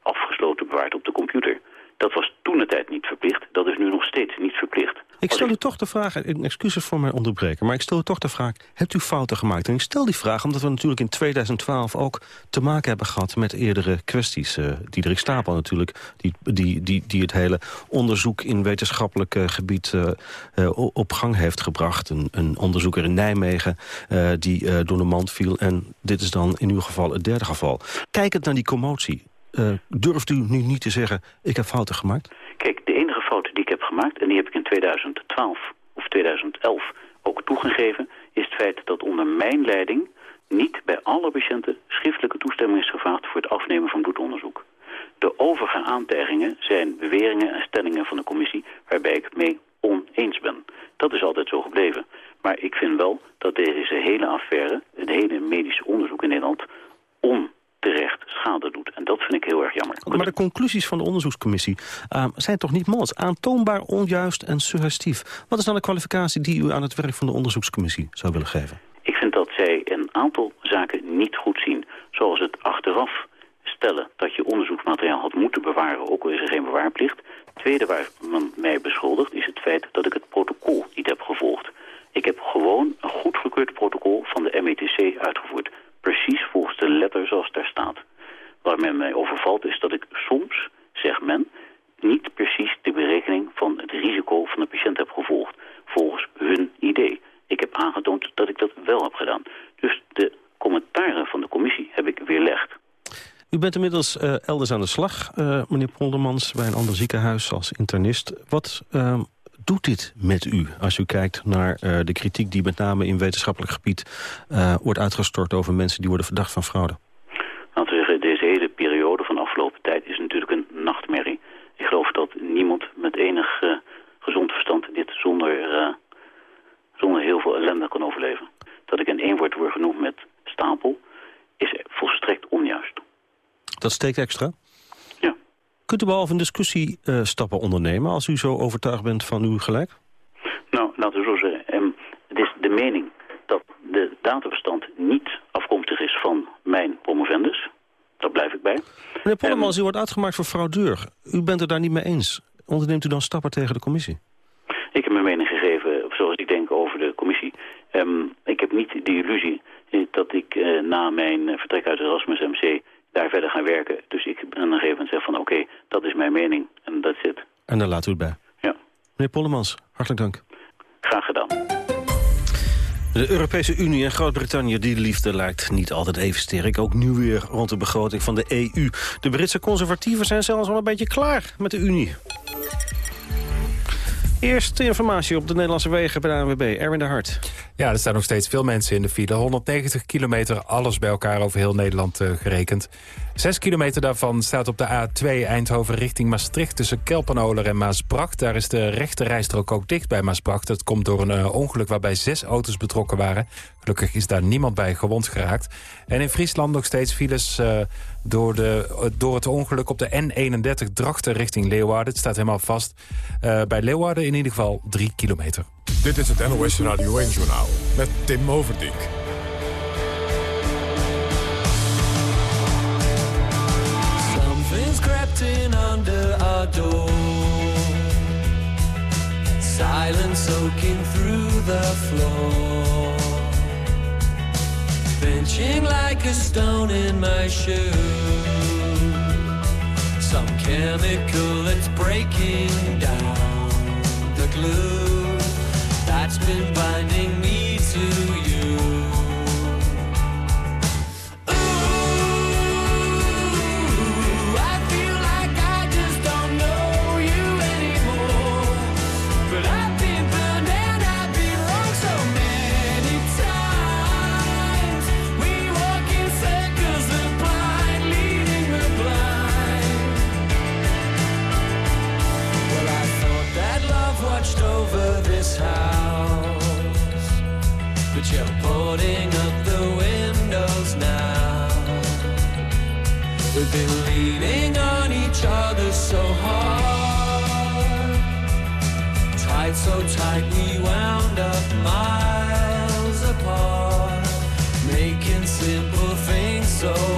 afgesloten bewaard op de computer. Dat was toen de tijd niet verplicht. Dat is nu nog steeds niet verplicht. Ik stel u toch de vraag, excuses voor mijn onderbreken... maar ik stel u toch de vraag, hebt u fouten gemaakt? En ik stel die vraag omdat we natuurlijk in 2012 ook te maken hebben gehad... met eerdere kwesties. Uh, Diederik Stapel natuurlijk, die, die, die, die het hele onderzoek in wetenschappelijk uh, gebied uh, op gang heeft gebracht. Een, een onderzoeker in Nijmegen die door de mand viel. En dit is dan in uw geval het derde geval. Kijkend naar die commotie, durft u nu niet te zeggen, ik heb fouten gemaakt? Kijk, de enige fout die ik heb en die heb ik in 2012 of 2011 ook toegegeven, is het feit dat onder mijn leiding niet bij alle patiënten schriftelijke toestemming is gevraagd voor het afnemen van bloedonderzoek. De overige aantijgingen zijn beweringen en stellingen van de commissie waarbij ik mee oneens ben. Dat is altijd zo gebleven. Maar ik vind wel dat deze hele affaire, het hele medische onderzoek in Nederland, on terecht schade doet. En dat vind ik heel erg jammer. Maar de conclusies van de onderzoekscommissie uh, zijn toch niet mals? Aantoonbaar, onjuist en suggestief. Wat is dan de kwalificatie die u aan het werk van de onderzoekscommissie zou willen geven? Ik vind dat zij een aantal zaken niet goed zien. Zoals het achteraf stellen dat je onderzoeksmateriaal had moeten bewaren, ook al is er geen bewaarplicht. Het tweede waar men mij beschuldigt is het feit dat ik het protocol niet heb gevolgd. Ik heb gewoon een goedgekeurd protocol van de METC uitgevoerd precies volgens de letter zoals daar staat. Waar men mij overvalt is dat ik soms, zegt men, niet precies de berekening van het risico van de patiënt heb gevolgd. Volgens hun idee. Ik heb aangetoond dat ik dat wel heb gedaan. Dus de commentaren van de commissie heb ik weerlegd. U bent inmiddels uh, elders aan de slag, uh, meneer Poldermans, bij een ander ziekenhuis als internist. Wat uh, doet dit met u als u kijkt naar uh, de kritiek die met name in wetenschappelijk gebied uh, wordt uitgestort over mensen die worden verdacht van fraude? Laten we zeggen, deze hele periode van afgelopen tijd is natuurlijk een nachtmerrie. Ik geloof dat niemand met enig uh, gezond verstand dit zonder, zonder heel veel ellende kan overleven. Dat ik in één woord word genoemd met stapel is volstrekt onjuist. Dat steekt extra? Kunt u behalve een discussie uh, stappen ondernemen als u zo overtuigd bent van uw gelijk? Nou, laten we zo zeggen. Um, het is de mening dat de databestand niet afkomstig is van mijn promovendus. Daar blijf ik bij. Meneer Pollemans, um, u wordt uitgemaakt voor fraudeur. U bent het daar niet mee eens. Onderneemt u dan stappen tegen de commissie? Ik heb mijn mening gegeven zoals ik denk over de commissie. Um, ik heb niet de illusie dat ik uh, na mijn vertrek uit het Erasmus MC daar verder gaan werken. Dus ik ben een gegeven moment zeg van oké, okay, dat is mijn mening en dat zit. En daar laat u het bij. Ja. Meneer Pollemans, hartelijk dank. Graag gedaan. De Europese Unie en Groot-Brittannië, die liefde lijkt niet altijd even sterk. Ook nu weer rond de begroting van de EU. De Britse conservatieven zijn zelfs al een beetje klaar met de Unie. Eerst informatie op de Nederlandse wegen bij de ANWB. Erwin de Hart. Ja, er staan nog steeds veel mensen in de file. 190 kilometer, alles bij elkaar over heel Nederland uh, gerekend. 6 kilometer daarvan staat op de A2 Eindhoven richting Maastricht... tussen Kelpenoler en Maasbracht. Daar is de rechte rijstrook ook dicht bij Maasbracht. Dat komt door een uh, ongeluk waarbij zes auto's betrokken waren. Gelukkig is daar niemand bij gewond geraakt. En in Friesland nog steeds files uh, door, de, door het ongeluk op de N31 Drachten richting Leeuwarden. Het staat helemaal vast. bij Leeuwarden in ieder geval 3 kilometer. Dit is het NOS Radio 1-journaal met Tim Overdijk. Something's under our door Silence soaking through the floor Pinching like a stone in my shoe Some chemical that's breaking down the glue that's been binding me to you. miles apart, making simple things so.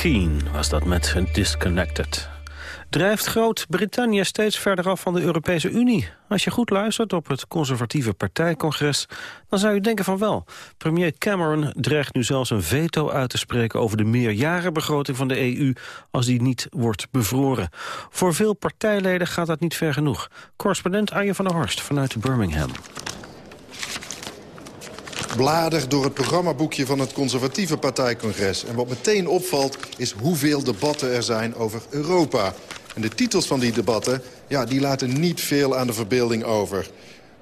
Keen was dat met Disconnected. Drijft Groot-Brittannië steeds verder af van de Europese Unie? Als je goed luistert op het conservatieve partijcongres... dan zou je denken van wel. Premier Cameron dreigt nu zelfs een veto uit te spreken... over de meerjarenbegroting van de EU als die niet wordt bevroren. Voor veel partijleden gaat dat niet ver genoeg. Correspondent Arjen van der Horst vanuit Birmingham. Blader door het programmaboekje van het conservatieve partijcongres. En wat meteen opvalt is hoeveel debatten er zijn over Europa. En de titels van die debatten ja, die laten niet veel aan de verbeelding over.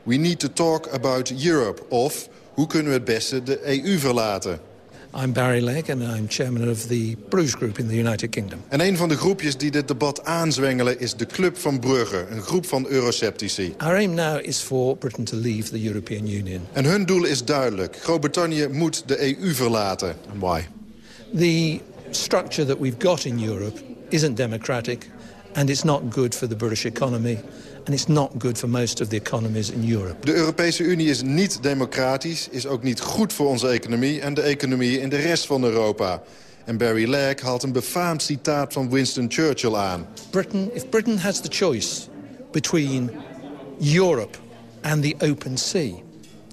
We need to talk about Europe. Of hoe kunnen we het beste de EU verlaten? I'm Barry Legg and I'm chairman of the Bruce Group in the United Kingdom. En een van de groepjes die dit debat aanzwengelen is de Club van Brugge. Een groep van euroceptici. Our aim now is for Britain to leave the European Union. En hun doel is duidelijk. Groot-Brittannië moet de EU verlaten. En why? The structure that we've got in Europe isn't democratic and it's not good for the British economy and it's not good for most of the economies in Europe. De Europese Unie is niet democratisch, is ook niet goed voor onze economie... en de economie in de rest van Europa. En Barry Legg haalt een befaamd citaat van Winston Churchill aan. Britain, if Britain has the choice between Europe and the open sea,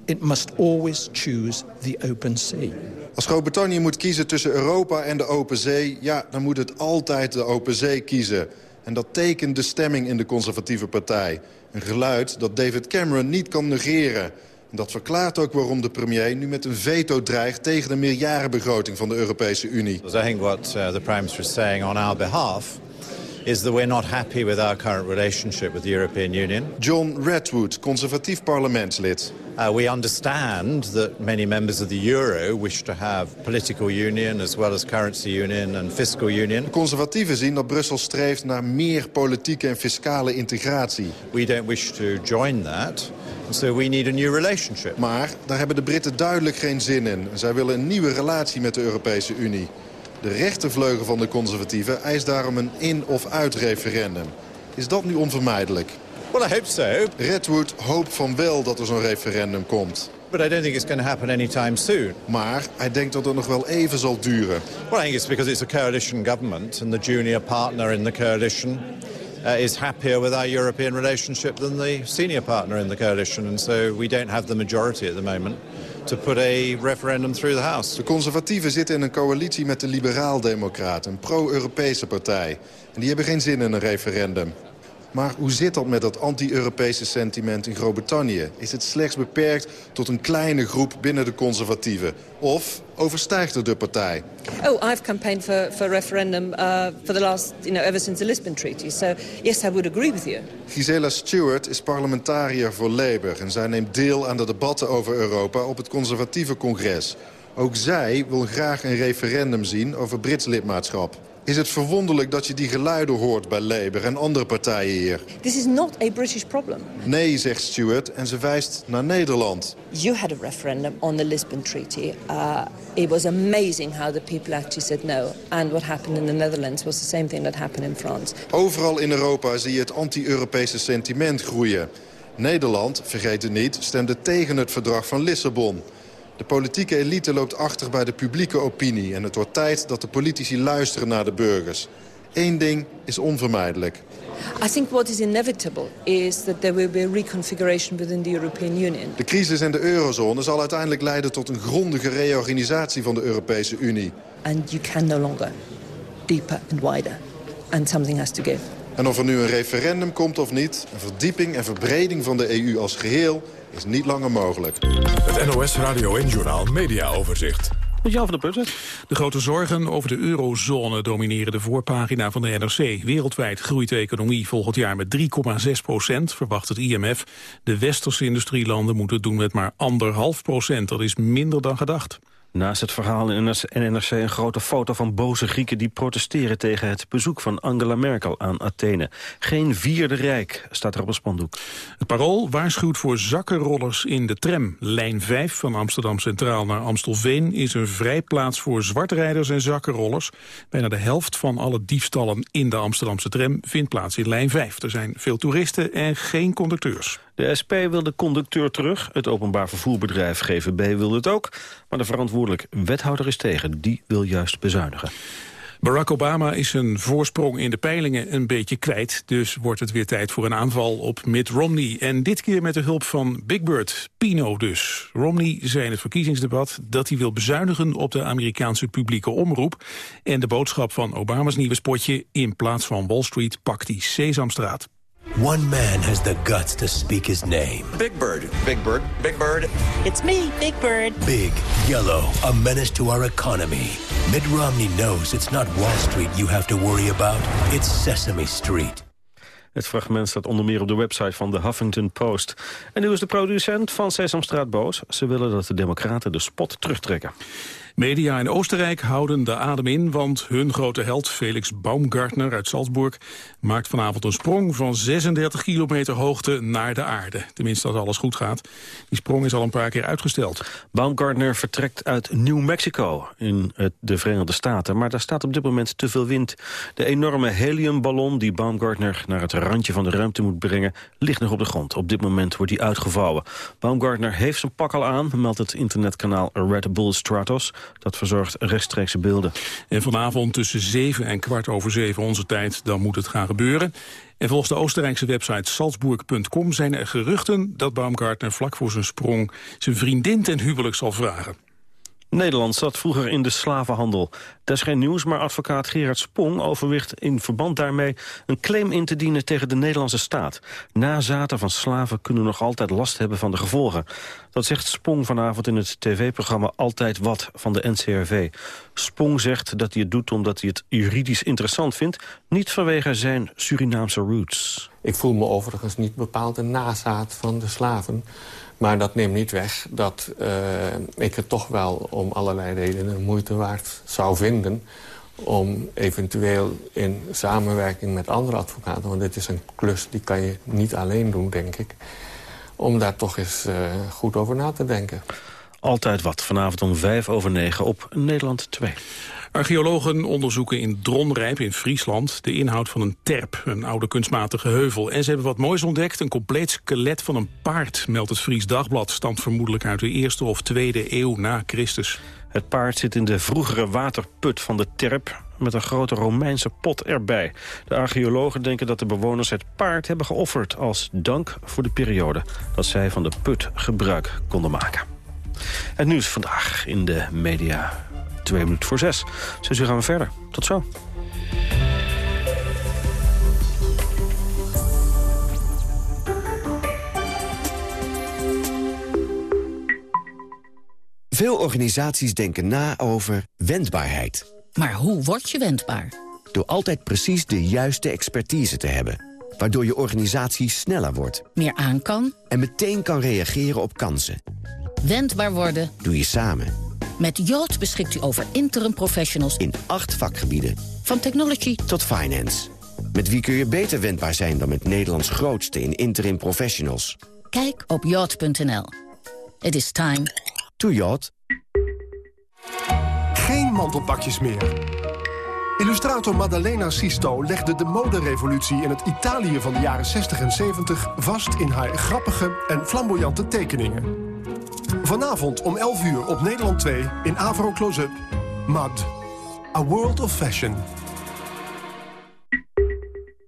it must always choose the open sea. Als Groot-Brittannië moet kiezen tussen Europa en de open zee... ja, dan moet het altijd de open zee kiezen. En dat tekent de stemming in de conservatieve partij. Een geluid dat David Cameron niet kan negeren. En dat verklaart ook waarom de premier nu met een veto dreigt... tegen de meerjarenbegroting van de Europese Unie. What uh, the Prime Minister is saying on our is that we're not happy with our current relationship with the European Union. John Redwood, conservatief parlementslid. Uh, we understand that many members of the euro wish to have political union as well as currency union and fiscal union. Conservatieven zien dat Brussel streeft naar meer politieke en fiscale integratie. We don't wish to join that. So we need a new relationship. Maar daar hebben de Britten duidelijk geen zin in. Zij willen een nieuwe relatie met de Europese Unie. De rechtervleugel van de conservatieven eist daarom een in- of uitreferendum. Is dat nu onvermijdelijk? Well, I hope so. Redwood hoopt van wel dat er zo'n referendum komt. But I don't think it's going to happen anytime soon. Maar hij denkt dat het nog wel even zal duren. Well, I think it's because it's a coalition government and the junior partner in the coalition uh, is happier with our European relationship than the senior partner in the coalition. And so we don't have the majority at the moment to put a referendum through the House. De conservatieven zitten in een coalitie met de liberaal-democraten, een pro-Europese partij. En die hebben geen zin in een referendum. Maar hoe zit dat met dat anti-Europese sentiment in Groot-Brittannië? Is het slechts beperkt tot een kleine groep binnen de conservatieven? Of overstijgt het de partij? Oh, I've campaigned for, for referendum uh, for the last, you know, ever since the Lisbon Treaty. So yes, I would agree with you. Gisela Stewart is parlementariër voor Labour... en zij neemt deel aan de debatten over Europa op het conservatieve congres. Ook zij wil graag een referendum zien over Brits lidmaatschap. Is het verwonderlijk dat je die geluiden hoort bij Labour en andere partijen hier? This is not a British problem. Nee, zegt Stewart en ze wijst naar Nederland. You had a referendum on the Lisbon Treaty. Uh, it was amazing how the people actually said no. And what happened in the Netherlands was the same thing that happened in France. Overal in Europa zie je het anti-Europese sentiment groeien. Nederland, vergeet het niet, stemde tegen het verdrag van Lissabon. De politieke elite loopt achter bij de publieke opinie... en het wordt tijd dat de politici luisteren naar de burgers. Eén ding is onvermijdelijk. I think what is inevitable is that there will be a reconfiguration within the European Union. De crisis in de eurozone zal uiteindelijk leiden tot een grondige reorganisatie van de Europese Unie. And you can no longer deeper and wider. And something has to give. En of er nu een referendum komt of niet... een verdieping en verbreding van de EU als geheel is niet langer mogelijk. Het NOS Radio en Journaal Media Overzicht. Jan van der Putten. De grote zorgen over de eurozone domineren de voorpagina van de NRC. Wereldwijd groeit de economie volgend jaar met 3,6 procent, verwacht het IMF. De westerse industrielanden moeten het doen met maar anderhalf procent. Dat is minder dan gedacht. Naast het verhaal in NRC een grote foto van boze Grieken... die protesteren tegen het bezoek van Angela Merkel aan Athene. Geen vierde rijk, staat er op een spandoek. Het parool waarschuwt voor zakkenrollers in de tram. Lijn 5 van Amsterdam Centraal naar Amstelveen... is een vrijplaats voor zwartrijders en zakkenrollers. Bijna de helft van alle diefstallen in de Amsterdamse tram... vindt plaats in lijn 5. Er zijn veel toeristen en geen conducteurs. De SP wil de conducteur terug. Het openbaar vervoerbedrijf GVB wil het ook. Maar de verantwoordelijk wethouder is tegen. Die wil juist bezuinigen. Barack Obama is zijn voorsprong in de peilingen een beetje kwijt. Dus wordt het weer tijd voor een aanval op Mitt Romney. En dit keer met de hulp van Big Bird, Pino dus. Romney zei in het verkiezingsdebat dat hij wil bezuinigen op de Amerikaanse publieke omroep. En de boodschap van Obama's nieuwe spotje... in plaats van Wall Street pakt hij Sesamstraat. One man has the guts to speak his name. Big Bird. Big Bird. Big Bird. It's me, Big Bird. Big, yellow, a menace to our economy. Mitt Romney knows it's not Wall Street you have to worry about. It's Sesame Street. Het fragment staat onder meer op de website van de Huffington Post. En nu is de producent van Sesamstraat boos. Ze willen dat de democraten de spot terugtrekken. Media in Oostenrijk houden de adem in, want hun grote held Felix Baumgartner uit Salzburg maakt vanavond een sprong van 36 kilometer hoogte naar de aarde. Tenminste als alles goed gaat. Die sprong is al een paar keer uitgesteld. Baumgartner vertrekt uit New Mexico in de Verenigde Staten, maar daar staat op dit moment te veel wind. De enorme heliumballon die Baumgartner naar het randje van de ruimte moet brengen, ligt nog op de grond. Op dit moment wordt hij uitgevouwen. Baumgartner heeft zijn pak al aan, meldt het internetkanaal Red Bull Stratos. Dat verzorgt rechtstreekse beelden. En vanavond tussen 7 en kwart over 7 onze tijd, dan moet het gaan gebeuren. En volgens de Oostenrijkse website salzburg.com zijn er geruchten dat Baumgartner vlak voor zijn sprong zijn vriendin ten huwelijk zal vragen. Nederland zat vroeger in de slavenhandel. Dat is geen nieuws, maar advocaat Gerard Spong overweegt in verband daarmee een claim in te dienen tegen de Nederlandse staat. Nazaten van slaven kunnen nog altijd last hebben van de gevolgen. Dat zegt Spong vanavond in het tv-programma Altijd Wat van de NCRV. Spong zegt dat hij het doet omdat hij het juridisch interessant vindt, niet vanwege zijn Surinaamse roots. Ik voel me overigens niet bepaald een nazaat van de slaven. Maar dat neemt niet weg dat eh, ik het toch wel om allerlei redenen moeite waard zou vinden... om eventueel in samenwerking met andere advocaten... want dit is een klus die kan je niet alleen doen, denk ik... om daar toch eens eh, goed over na te denken. Altijd wat, vanavond om vijf over negen op Nederland 2. Archeologen onderzoeken in Dronrijp in Friesland de inhoud van een terp, een oude kunstmatige heuvel. En ze hebben wat moois ontdekt, een compleet skelet van een paard, meldt het Fries Dagblad. Stamt vermoedelijk uit de eerste of tweede eeuw na Christus. Het paard zit in de vroegere waterput van de terp met een grote Romeinse pot erbij. De archeologen denken dat de bewoners het paard hebben geofferd... als dank voor de periode dat zij van de put gebruik konden maken. Het nieuws vandaag in de media. Twee minuten voor zes. Dus nu gaan we verder. Tot zo. Veel organisaties denken na over wendbaarheid. Maar hoe word je wendbaar? Door altijd precies de juiste expertise te hebben. Waardoor je organisatie sneller wordt. Meer aan kan? En meteen kan reageren op kansen. Wendbaar worden? Doe je samen. Met Yacht beschikt u over interim professionals... In acht vakgebieden. Van technology tot finance. Met wie kun je beter wendbaar zijn dan met Nederlands grootste in interim professionals. Kijk op yacht.nl. It is time to yacht. Geen mantelpakjes meer. Illustrator Maddalena Sisto legde de moderevolutie in het Italië van de jaren 60 en 70 vast in haar grappige en flamboyante tekeningen. Vanavond om 11 uur op Nederland 2 in Avro Close-up. Mad. A World of Fashion.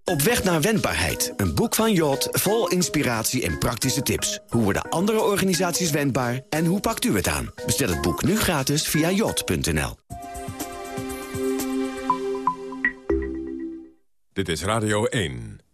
Op weg naar wendbaarheid. Een boek van Jot vol inspiratie en praktische tips. Hoe worden andere organisaties wendbaar en hoe pakt u het aan? Bestel het boek nu gratis via jot.nl. Dit is Radio 1.